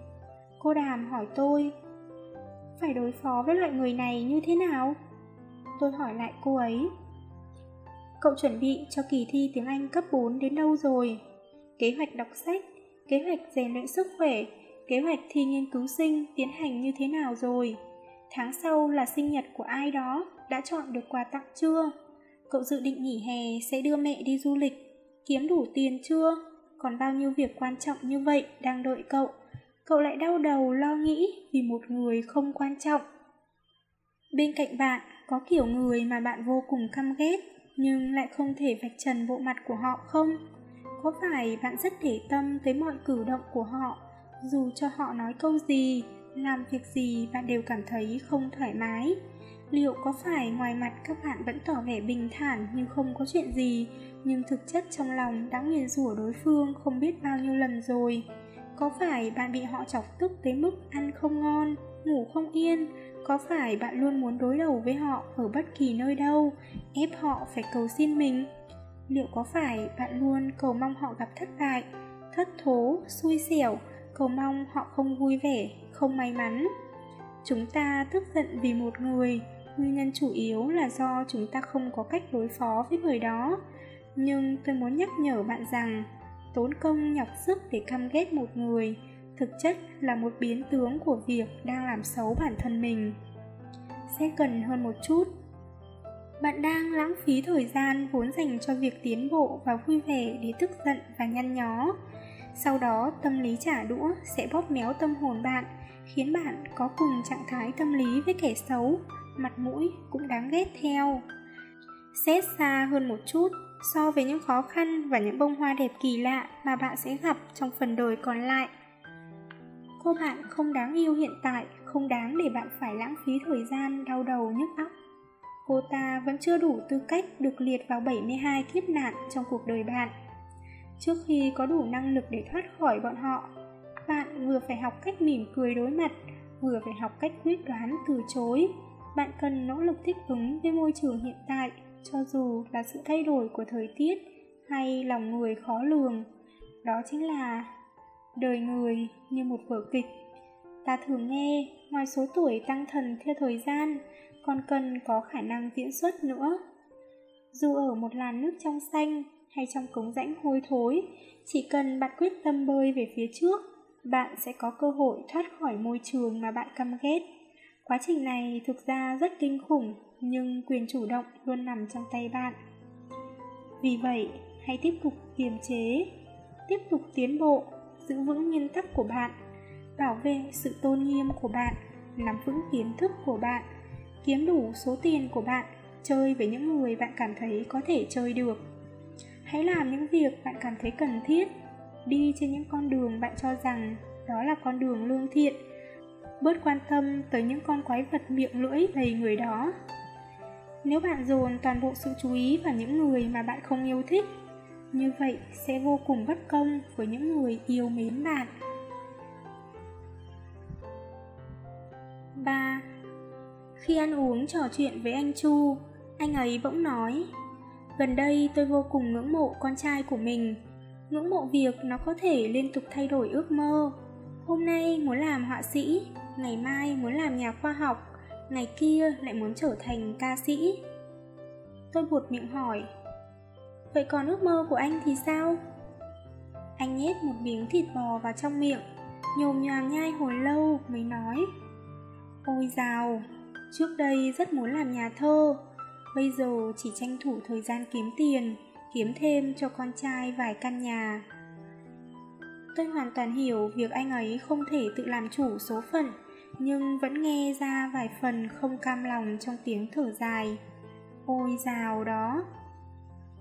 Cô Đàm hỏi tôi, phải đối phó với loại người này như thế nào? Tôi hỏi lại cô ấy. Cậu chuẩn bị cho kỳ thi tiếng Anh cấp 4 đến đâu rồi? Kế hoạch đọc sách, kế hoạch rèn luyện sức khỏe, kế hoạch thi nghiên cứu sinh tiến hành như thế nào rồi? Tháng sau là sinh nhật của ai đó, đã chọn được quà tặng chưa? Cậu dự định nghỉ hè sẽ đưa mẹ đi du lịch, kiếm đủ tiền chưa? Còn bao nhiêu việc quan trọng như vậy đang đợi cậu, cậu lại đau đầu lo nghĩ vì một người không quan trọng. Bên cạnh bạn có kiểu người mà bạn vô cùng căm ghét, nhưng lại không thể vạch trần bộ mặt của họ không? Có phải bạn rất để tâm tới mọi cử động của họ, dù cho họ nói câu gì, làm việc gì bạn đều cảm thấy không thoải mái? Liệu có phải ngoài mặt các bạn vẫn tỏ vẻ bình thản như không có chuyện gì, nhưng thực chất trong lòng đã nguyền rủa đối phương không biết bao nhiêu lần rồi? Có phải bạn bị họ chọc tức tới mức ăn không ngon, ngủ không yên? Có phải bạn luôn muốn đối đầu với họ ở bất kỳ nơi đâu, ép họ phải cầu xin mình? Liệu có phải bạn luôn cầu mong họ gặp thất bại, thất thố, xui xẻo, cầu mong họ không vui vẻ, không may mắn? Chúng ta tức giận vì một người, nguyên nhân chủ yếu là do chúng ta không có cách đối phó với người đó. Nhưng tôi muốn nhắc nhở bạn rằng, tốn công nhọc sức để căm ghét một người, thực chất là một biến tướng của việc đang làm xấu bản thân mình. Sẽ cần hơn một chút. Bạn đang lãng phí thời gian vốn dành cho việc tiến bộ và vui vẻ để tức giận và nhăn nhó. Sau đó, tâm lý trả đũa sẽ bóp méo tâm hồn bạn, khiến bạn có cùng trạng thái tâm lý với kẻ xấu, mặt mũi cũng đáng ghét theo. Xét xa hơn một chút, so với những khó khăn và những bông hoa đẹp kỳ lạ mà bạn sẽ gặp trong phần đời còn lại. Cô bạn không đáng yêu hiện tại, không đáng để bạn phải lãng phí thời gian đau đầu nhức óc. Cô ta vẫn chưa đủ tư cách được liệt vào 72 kiếp nạn trong cuộc đời bạn. Trước khi có đủ năng lực để thoát khỏi bọn họ, bạn vừa phải học cách mỉm cười đối mặt, vừa phải học cách quyết đoán từ chối. Bạn cần nỗ lực thích ứng với môi trường hiện tại cho dù là sự thay đổi của thời tiết hay lòng người khó lường đó chính là đời người như một vở kịch ta thường nghe ngoài số tuổi tăng thần theo thời gian còn cần có khả năng diễn xuất nữa. Dù ở một làn nước trong xanh hay trong cống rãnh hôi thối chỉ cần bạn quyết tâm bơi về phía trước bạn sẽ có cơ hội thoát khỏi môi trường mà bạn căm ghét. Quá trình này thực ra rất kinh khủng nhưng quyền chủ động luôn nằm trong tay bạn. Vì vậy, hãy tiếp tục kiềm chế, tiếp tục tiến bộ, giữ vững nguyên tắc của bạn, bảo vệ sự tôn nghiêm của bạn, nắm vững kiến thức của bạn, kiếm đủ số tiền của bạn, chơi với những người bạn cảm thấy có thể chơi được. Hãy làm những việc bạn cảm thấy cần thiết, đi trên những con đường bạn cho rằng đó là con đường lương thiện, bớt quan tâm tới những con quái vật miệng lưỡi đầy người đó nếu bạn dồn toàn bộ sự chú ý vào những người mà bạn không yêu thích, như vậy sẽ vô cùng bất công với những người yêu mến bạn. Khi ăn uống trò chuyện với anh Chu, anh ấy bỗng nói Gần đây tôi vô cùng ngưỡng mộ con trai của mình Ngưỡng mộ việc nó có thể liên tục thay đổi ước mơ Hôm nay muốn làm họa sĩ Ngày mai muốn làm nhà khoa học ngày kia lại muốn trở thành ca sĩ. Tôi buột miệng hỏi, vậy còn ước mơ của anh thì sao? Anh nhét một miếng thịt bò vào trong miệng, nhồm nhòm nhai hồi lâu mới nói, ôi dào, trước đây rất muốn làm nhà thơ, bây giờ chỉ tranh thủ thời gian kiếm tiền, kiếm thêm cho con trai vài căn nhà. Tôi hoàn toàn hiểu việc anh ấy không thể tự làm chủ số phận nhưng vẫn nghe ra vài phần không cam lòng trong tiếng thở dài. Ôi rào đó!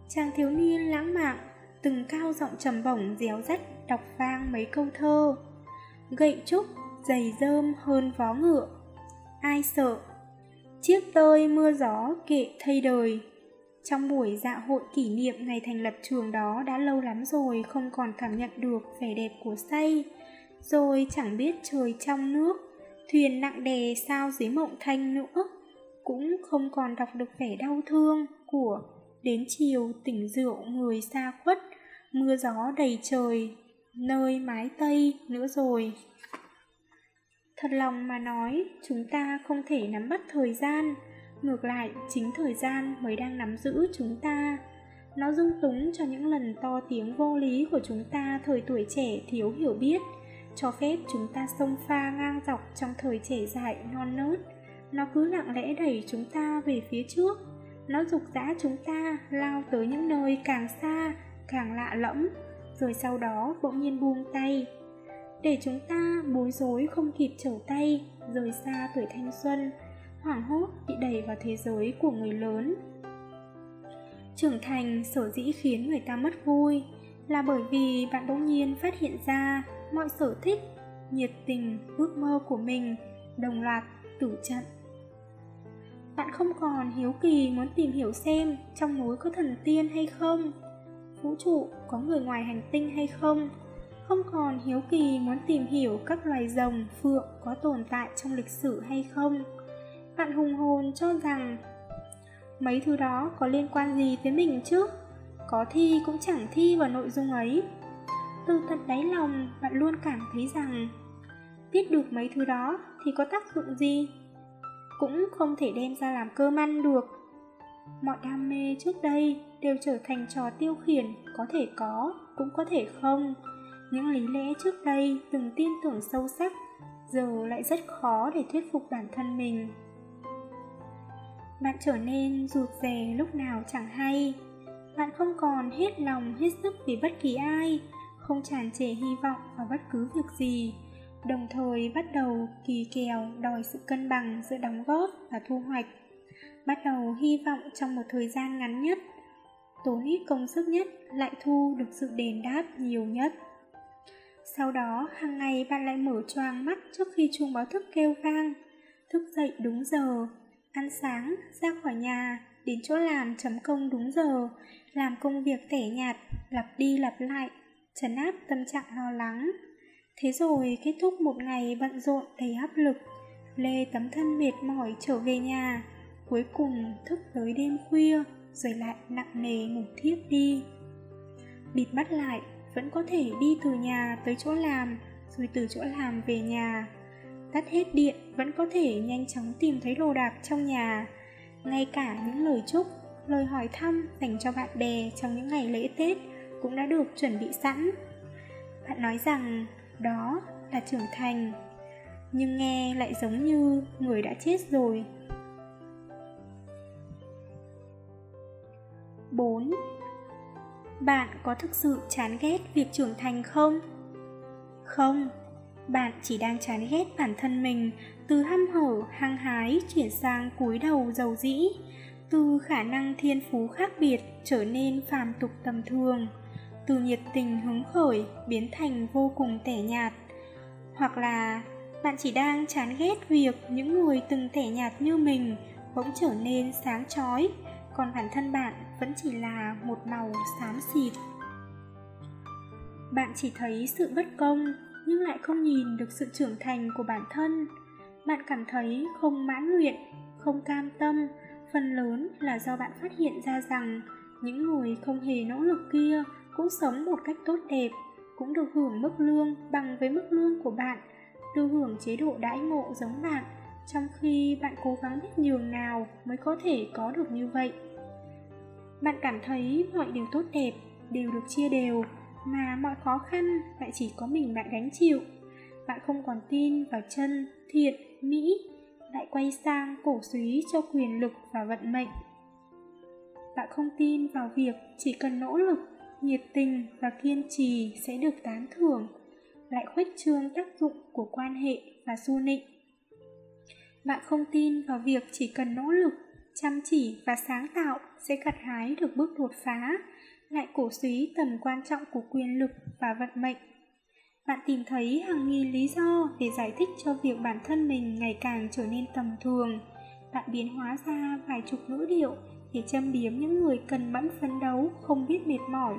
Chàng thiếu niên lãng mạn, từng cao giọng trầm bổng réo rắt đọc vang mấy câu thơ. Gậy trúc, giày rơm hơn vó ngựa. Ai sợ? Chiếc tơi mưa gió kệ thay đời. Trong buổi dạ hội kỷ niệm ngày thành lập trường đó đã lâu lắm rồi không còn cảm nhận được vẻ đẹp của say. Rồi chẳng biết trời trong nước, thuyền nặng đè sao dưới mộng thanh nữa. Cũng không còn đọc được vẻ đau thương của đến chiều tỉnh rượu người xa khuất, mưa gió đầy trời, nơi mái tây nữa rồi. Thật lòng mà nói, chúng ta không thể nắm bắt thời gian, ngược lại chính thời gian mới đang nắm giữ chúng ta. Nó dung túng cho những lần to tiếng vô lý của chúng ta thời tuổi trẻ thiếu hiểu biết, cho phép chúng ta xông pha ngang dọc trong thời trẻ dại non nớt. Nó cứ lặng lẽ đẩy chúng ta về phía trước, nó dục dã chúng ta lao tới những nơi càng xa, càng lạ lẫm, rồi sau đó bỗng nhiên buông tay. Để chúng ta bối rối không kịp trở tay, rời xa tuổi thanh xuân, hoảng hốt bị đẩy vào thế giới của người lớn. Trưởng thành sở dĩ khiến người ta mất vui là bởi vì bạn bỗng nhiên phát hiện ra mọi sở thích, nhiệt tình, ước mơ của mình đồng loạt tử trận. Bạn không còn hiếu kỳ muốn tìm hiểu xem trong núi có thần tiên hay không, vũ trụ có người ngoài hành tinh hay không, không còn hiếu kỳ muốn tìm hiểu các loài rồng, phượng có tồn tại trong lịch sử hay không. Bạn hùng hồn cho rằng mấy thứ đó có liên quan gì tới mình chứ, có thi cũng chẳng thi vào nội dung ấy. Từ tận đáy lòng, bạn luôn cảm thấy rằng biết được mấy thứ đó thì có tác dụng gì cũng không thể đem ra làm cơm ăn được. Mọi đam mê trước đây đều trở thành trò tiêu khiển, có thể có, cũng có thể không. Những lý lẽ trước đây từng tin tưởng sâu sắc, giờ lại rất khó để thuyết phục bản thân mình. Bạn trở nên rụt rè lúc nào chẳng hay. Bạn không còn hết lòng hết sức vì bất kỳ ai, không tràn trề hy vọng vào bất cứ việc gì đồng thời bắt đầu kỳ kèo đòi sự cân bằng giữa đóng góp và thu hoạch. Bắt đầu hy vọng trong một thời gian ngắn nhất, tốn ít công sức nhất lại thu được sự đền đáp nhiều nhất. Sau đó, hàng ngày bạn lại mở choàng mắt trước khi chuông báo thức kêu vang, thức dậy đúng giờ, ăn sáng, ra khỏi nhà, đến chỗ làm chấm công đúng giờ, làm công việc tẻ nhạt, lặp đi lặp lại, trấn áp tâm trạng lo lắng. Thế rồi kết thúc một ngày bận rộn đầy áp lực, Lê tấm thân mệt mỏi trở về nhà, cuối cùng thức tới đêm khuya, rồi lại nặng nề ngủ thiếp đi. Bịt mắt lại, vẫn có thể đi từ nhà tới chỗ làm, rồi từ chỗ làm về nhà. Tắt hết điện, vẫn có thể nhanh chóng tìm thấy đồ đạc trong nhà. Ngay cả những lời chúc, lời hỏi thăm dành cho bạn bè trong những ngày lễ Tết cũng đã được chuẩn bị sẵn. Bạn nói rằng đó là trưởng thành nhưng nghe lại giống như người đã chết rồi 4. Bạn có thực sự chán ghét việc trưởng thành không? Không, bạn chỉ đang chán ghét bản thân mình từ hăm hở, hăng hái chuyển sang cúi đầu dầu dĩ, từ khả năng thiên phú khác biệt trở nên phàm tục tầm thường từ nhiệt tình hứng khởi biến thành vô cùng tẻ nhạt hoặc là bạn chỉ đang chán ghét việc những người từng tẻ nhạt như mình bỗng trở nên sáng chói còn bản thân bạn vẫn chỉ là một màu xám xịt bạn chỉ thấy sự bất công nhưng lại không nhìn được sự trưởng thành của bản thân bạn cảm thấy không mãn nguyện không cam tâm phần lớn là do bạn phát hiện ra rằng những người không hề nỗ lực kia cũng sống một cách tốt đẹp, cũng được hưởng mức lương bằng với mức lương của bạn, được hưởng chế độ đãi ngộ giống bạn, trong khi bạn cố gắng biết nhường nào mới có thể có được như vậy. Bạn cảm thấy mọi điều tốt đẹp đều được chia đều, mà mọi khó khăn lại chỉ có mình bạn gánh chịu. Bạn không còn tin vào chân, thiện, mỹ, lại quay sang cổ suý cho quyền lực và vận mệnh. Bạn không tin vào việc chỉ cần nỗ lực nhiệt tình và kiên trì sẽ được tán thưởng, lại khuếch trương tác dụng của quan hệ và xu nịnh. Bạn không tin vào việc chỉ cần nỗ lực, chăm chỉ và sáng tạo sẽ gặt hái được bước đột phá, lại cổ suý tầm quan trọng của quyền lực và vận mệnh, bạn tìm thấy hàng nghìn lý do để giải thích cho việc bản thân mình ngày càng trở nên tầm thường. Bạn biến hóa ra vài chục ngữ điệu để châm biếm những người cần mẫn phấn đấu không biết mệt mỏi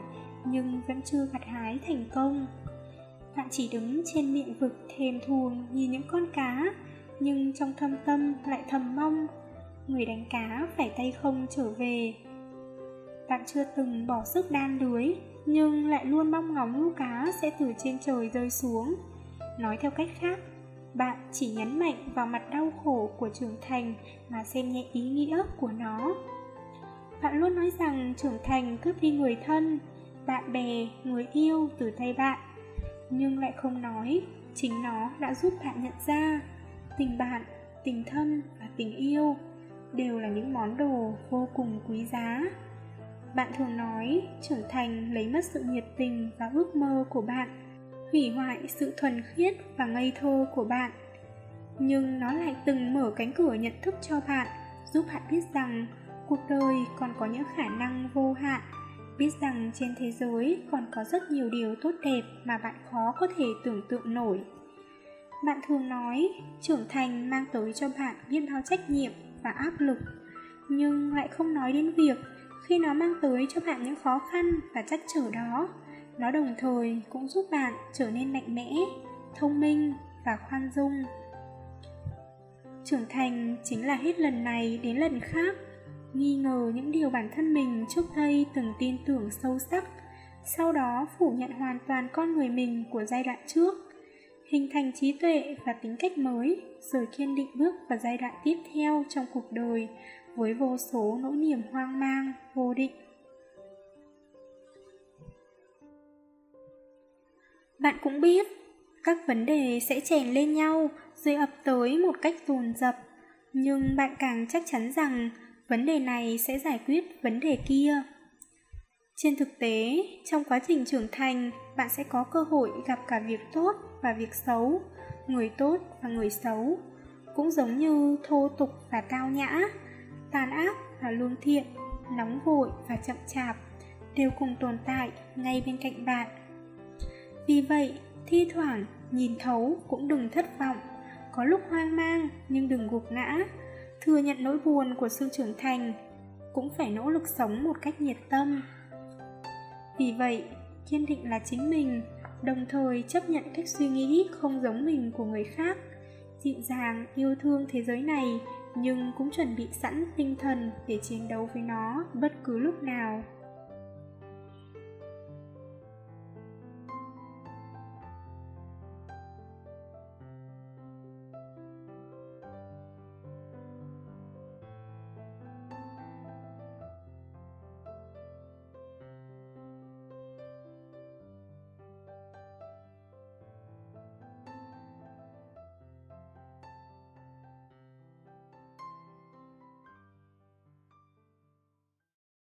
nhưng vẫn chưa gặt hái thành công. Bạn chỉ đứng trên miệng vực thèm thuồng như những con cá nhưng trong thâm tâm lại thầm mong người đánh cá phải tay không trở về. Bạn chưa từng bỏ sức đan lưới nhưng lại luôn mong ngóng lũ cá sẽ từ trên trời rơi xuống. Nói theo cách khác, bạn chỉ nhấn mạnh vào mặt đau khổ của trưởng thành mà xem nhẹ ý nghĩa của nó. Bạn luôn nói rằng trưởng thành cướp đi người thân, bạn bè, người yêu từ tay bạn. Nhưng lại không nói, chính nó đã giúp bạn nhận ra tình bạn, tình thân và tình yêu đều là những món đồ vô cùng quý giá. Bạn thường nói, trưởng thành lấy mất sự nhiệt tình và ước mơ của bạn, hủy hoại sự thuần khiết và ngây thơ của bạn. Nhưng nó lại từng mở cánh cửa nhận thức cho bạn, giúp bạn biết rằng cuộc đời còn có những khả năng vô hạn, biết rằng trên thế giới còn có rất nhiều điều tốt đẹp mà bạn khó có thể tưởng tượng nổi. Bạn thường nói, trưởng thành mang tới cho bạn biết bao trách nhiệm và áp lực. Nhưng lại không nói đến việc khi nó mang tới cho bạn những khó khăn và trắc trở đó, nó đồng thời cũng giúp bạn trở nên mạnh mẽ, thông minh và khoan dung. Trưởng thành chính là hết lần này đến lần khác. Nghi ngờ những điều bản thân mình trước đây từng tin tưởng sâu sắc, sau đó phủ nhận hoàn toàn con người mình của giai đoạn trước hình thành trí tuệ và tính cách mới, rồi kiên định bước vào giai đoạn tiếp theo trong cuộc đời với vô số nỗi niềm hoang mang, vô định. Bạn cũng biết, các vấn đề sẽ chèn lên nhau rồi ập tới một cách dồn dập, nhưng bạn càng chắc chắn rằng vấn đề này sẽ giải quyết vấn đề kia. Trên thực tế, trong quá trình trưởng thành, bạn sẽ có cơ hội gặp cả việc tốt và việc xấu, người tốt và người xấu, cũng giống như thô tục và tao nhã, tàn ác và lương thiện, nóng vội và chậm chạp, đều cùng tồn tại ngay bên cạnh bạn. Vì vậy, thi thoảng nhìn thấu cũng đừng thất vọng, có lúc hoang mang nhưng đừng gục ngã, thừa nhận nỗi buồn của sự trưởng thành, cũng phải nỗ lực sống một cách nhiệt tâm. Vì vậy, kiên định là chính mình đồng thời chấp nhận cách suy nghĩ không giống mình của người khác, dịu dàng yêu thương thế giới này nhưng cũng chuẩn bị sẵn tinh thần để chiến đấu với nó bất cứ lúc nào.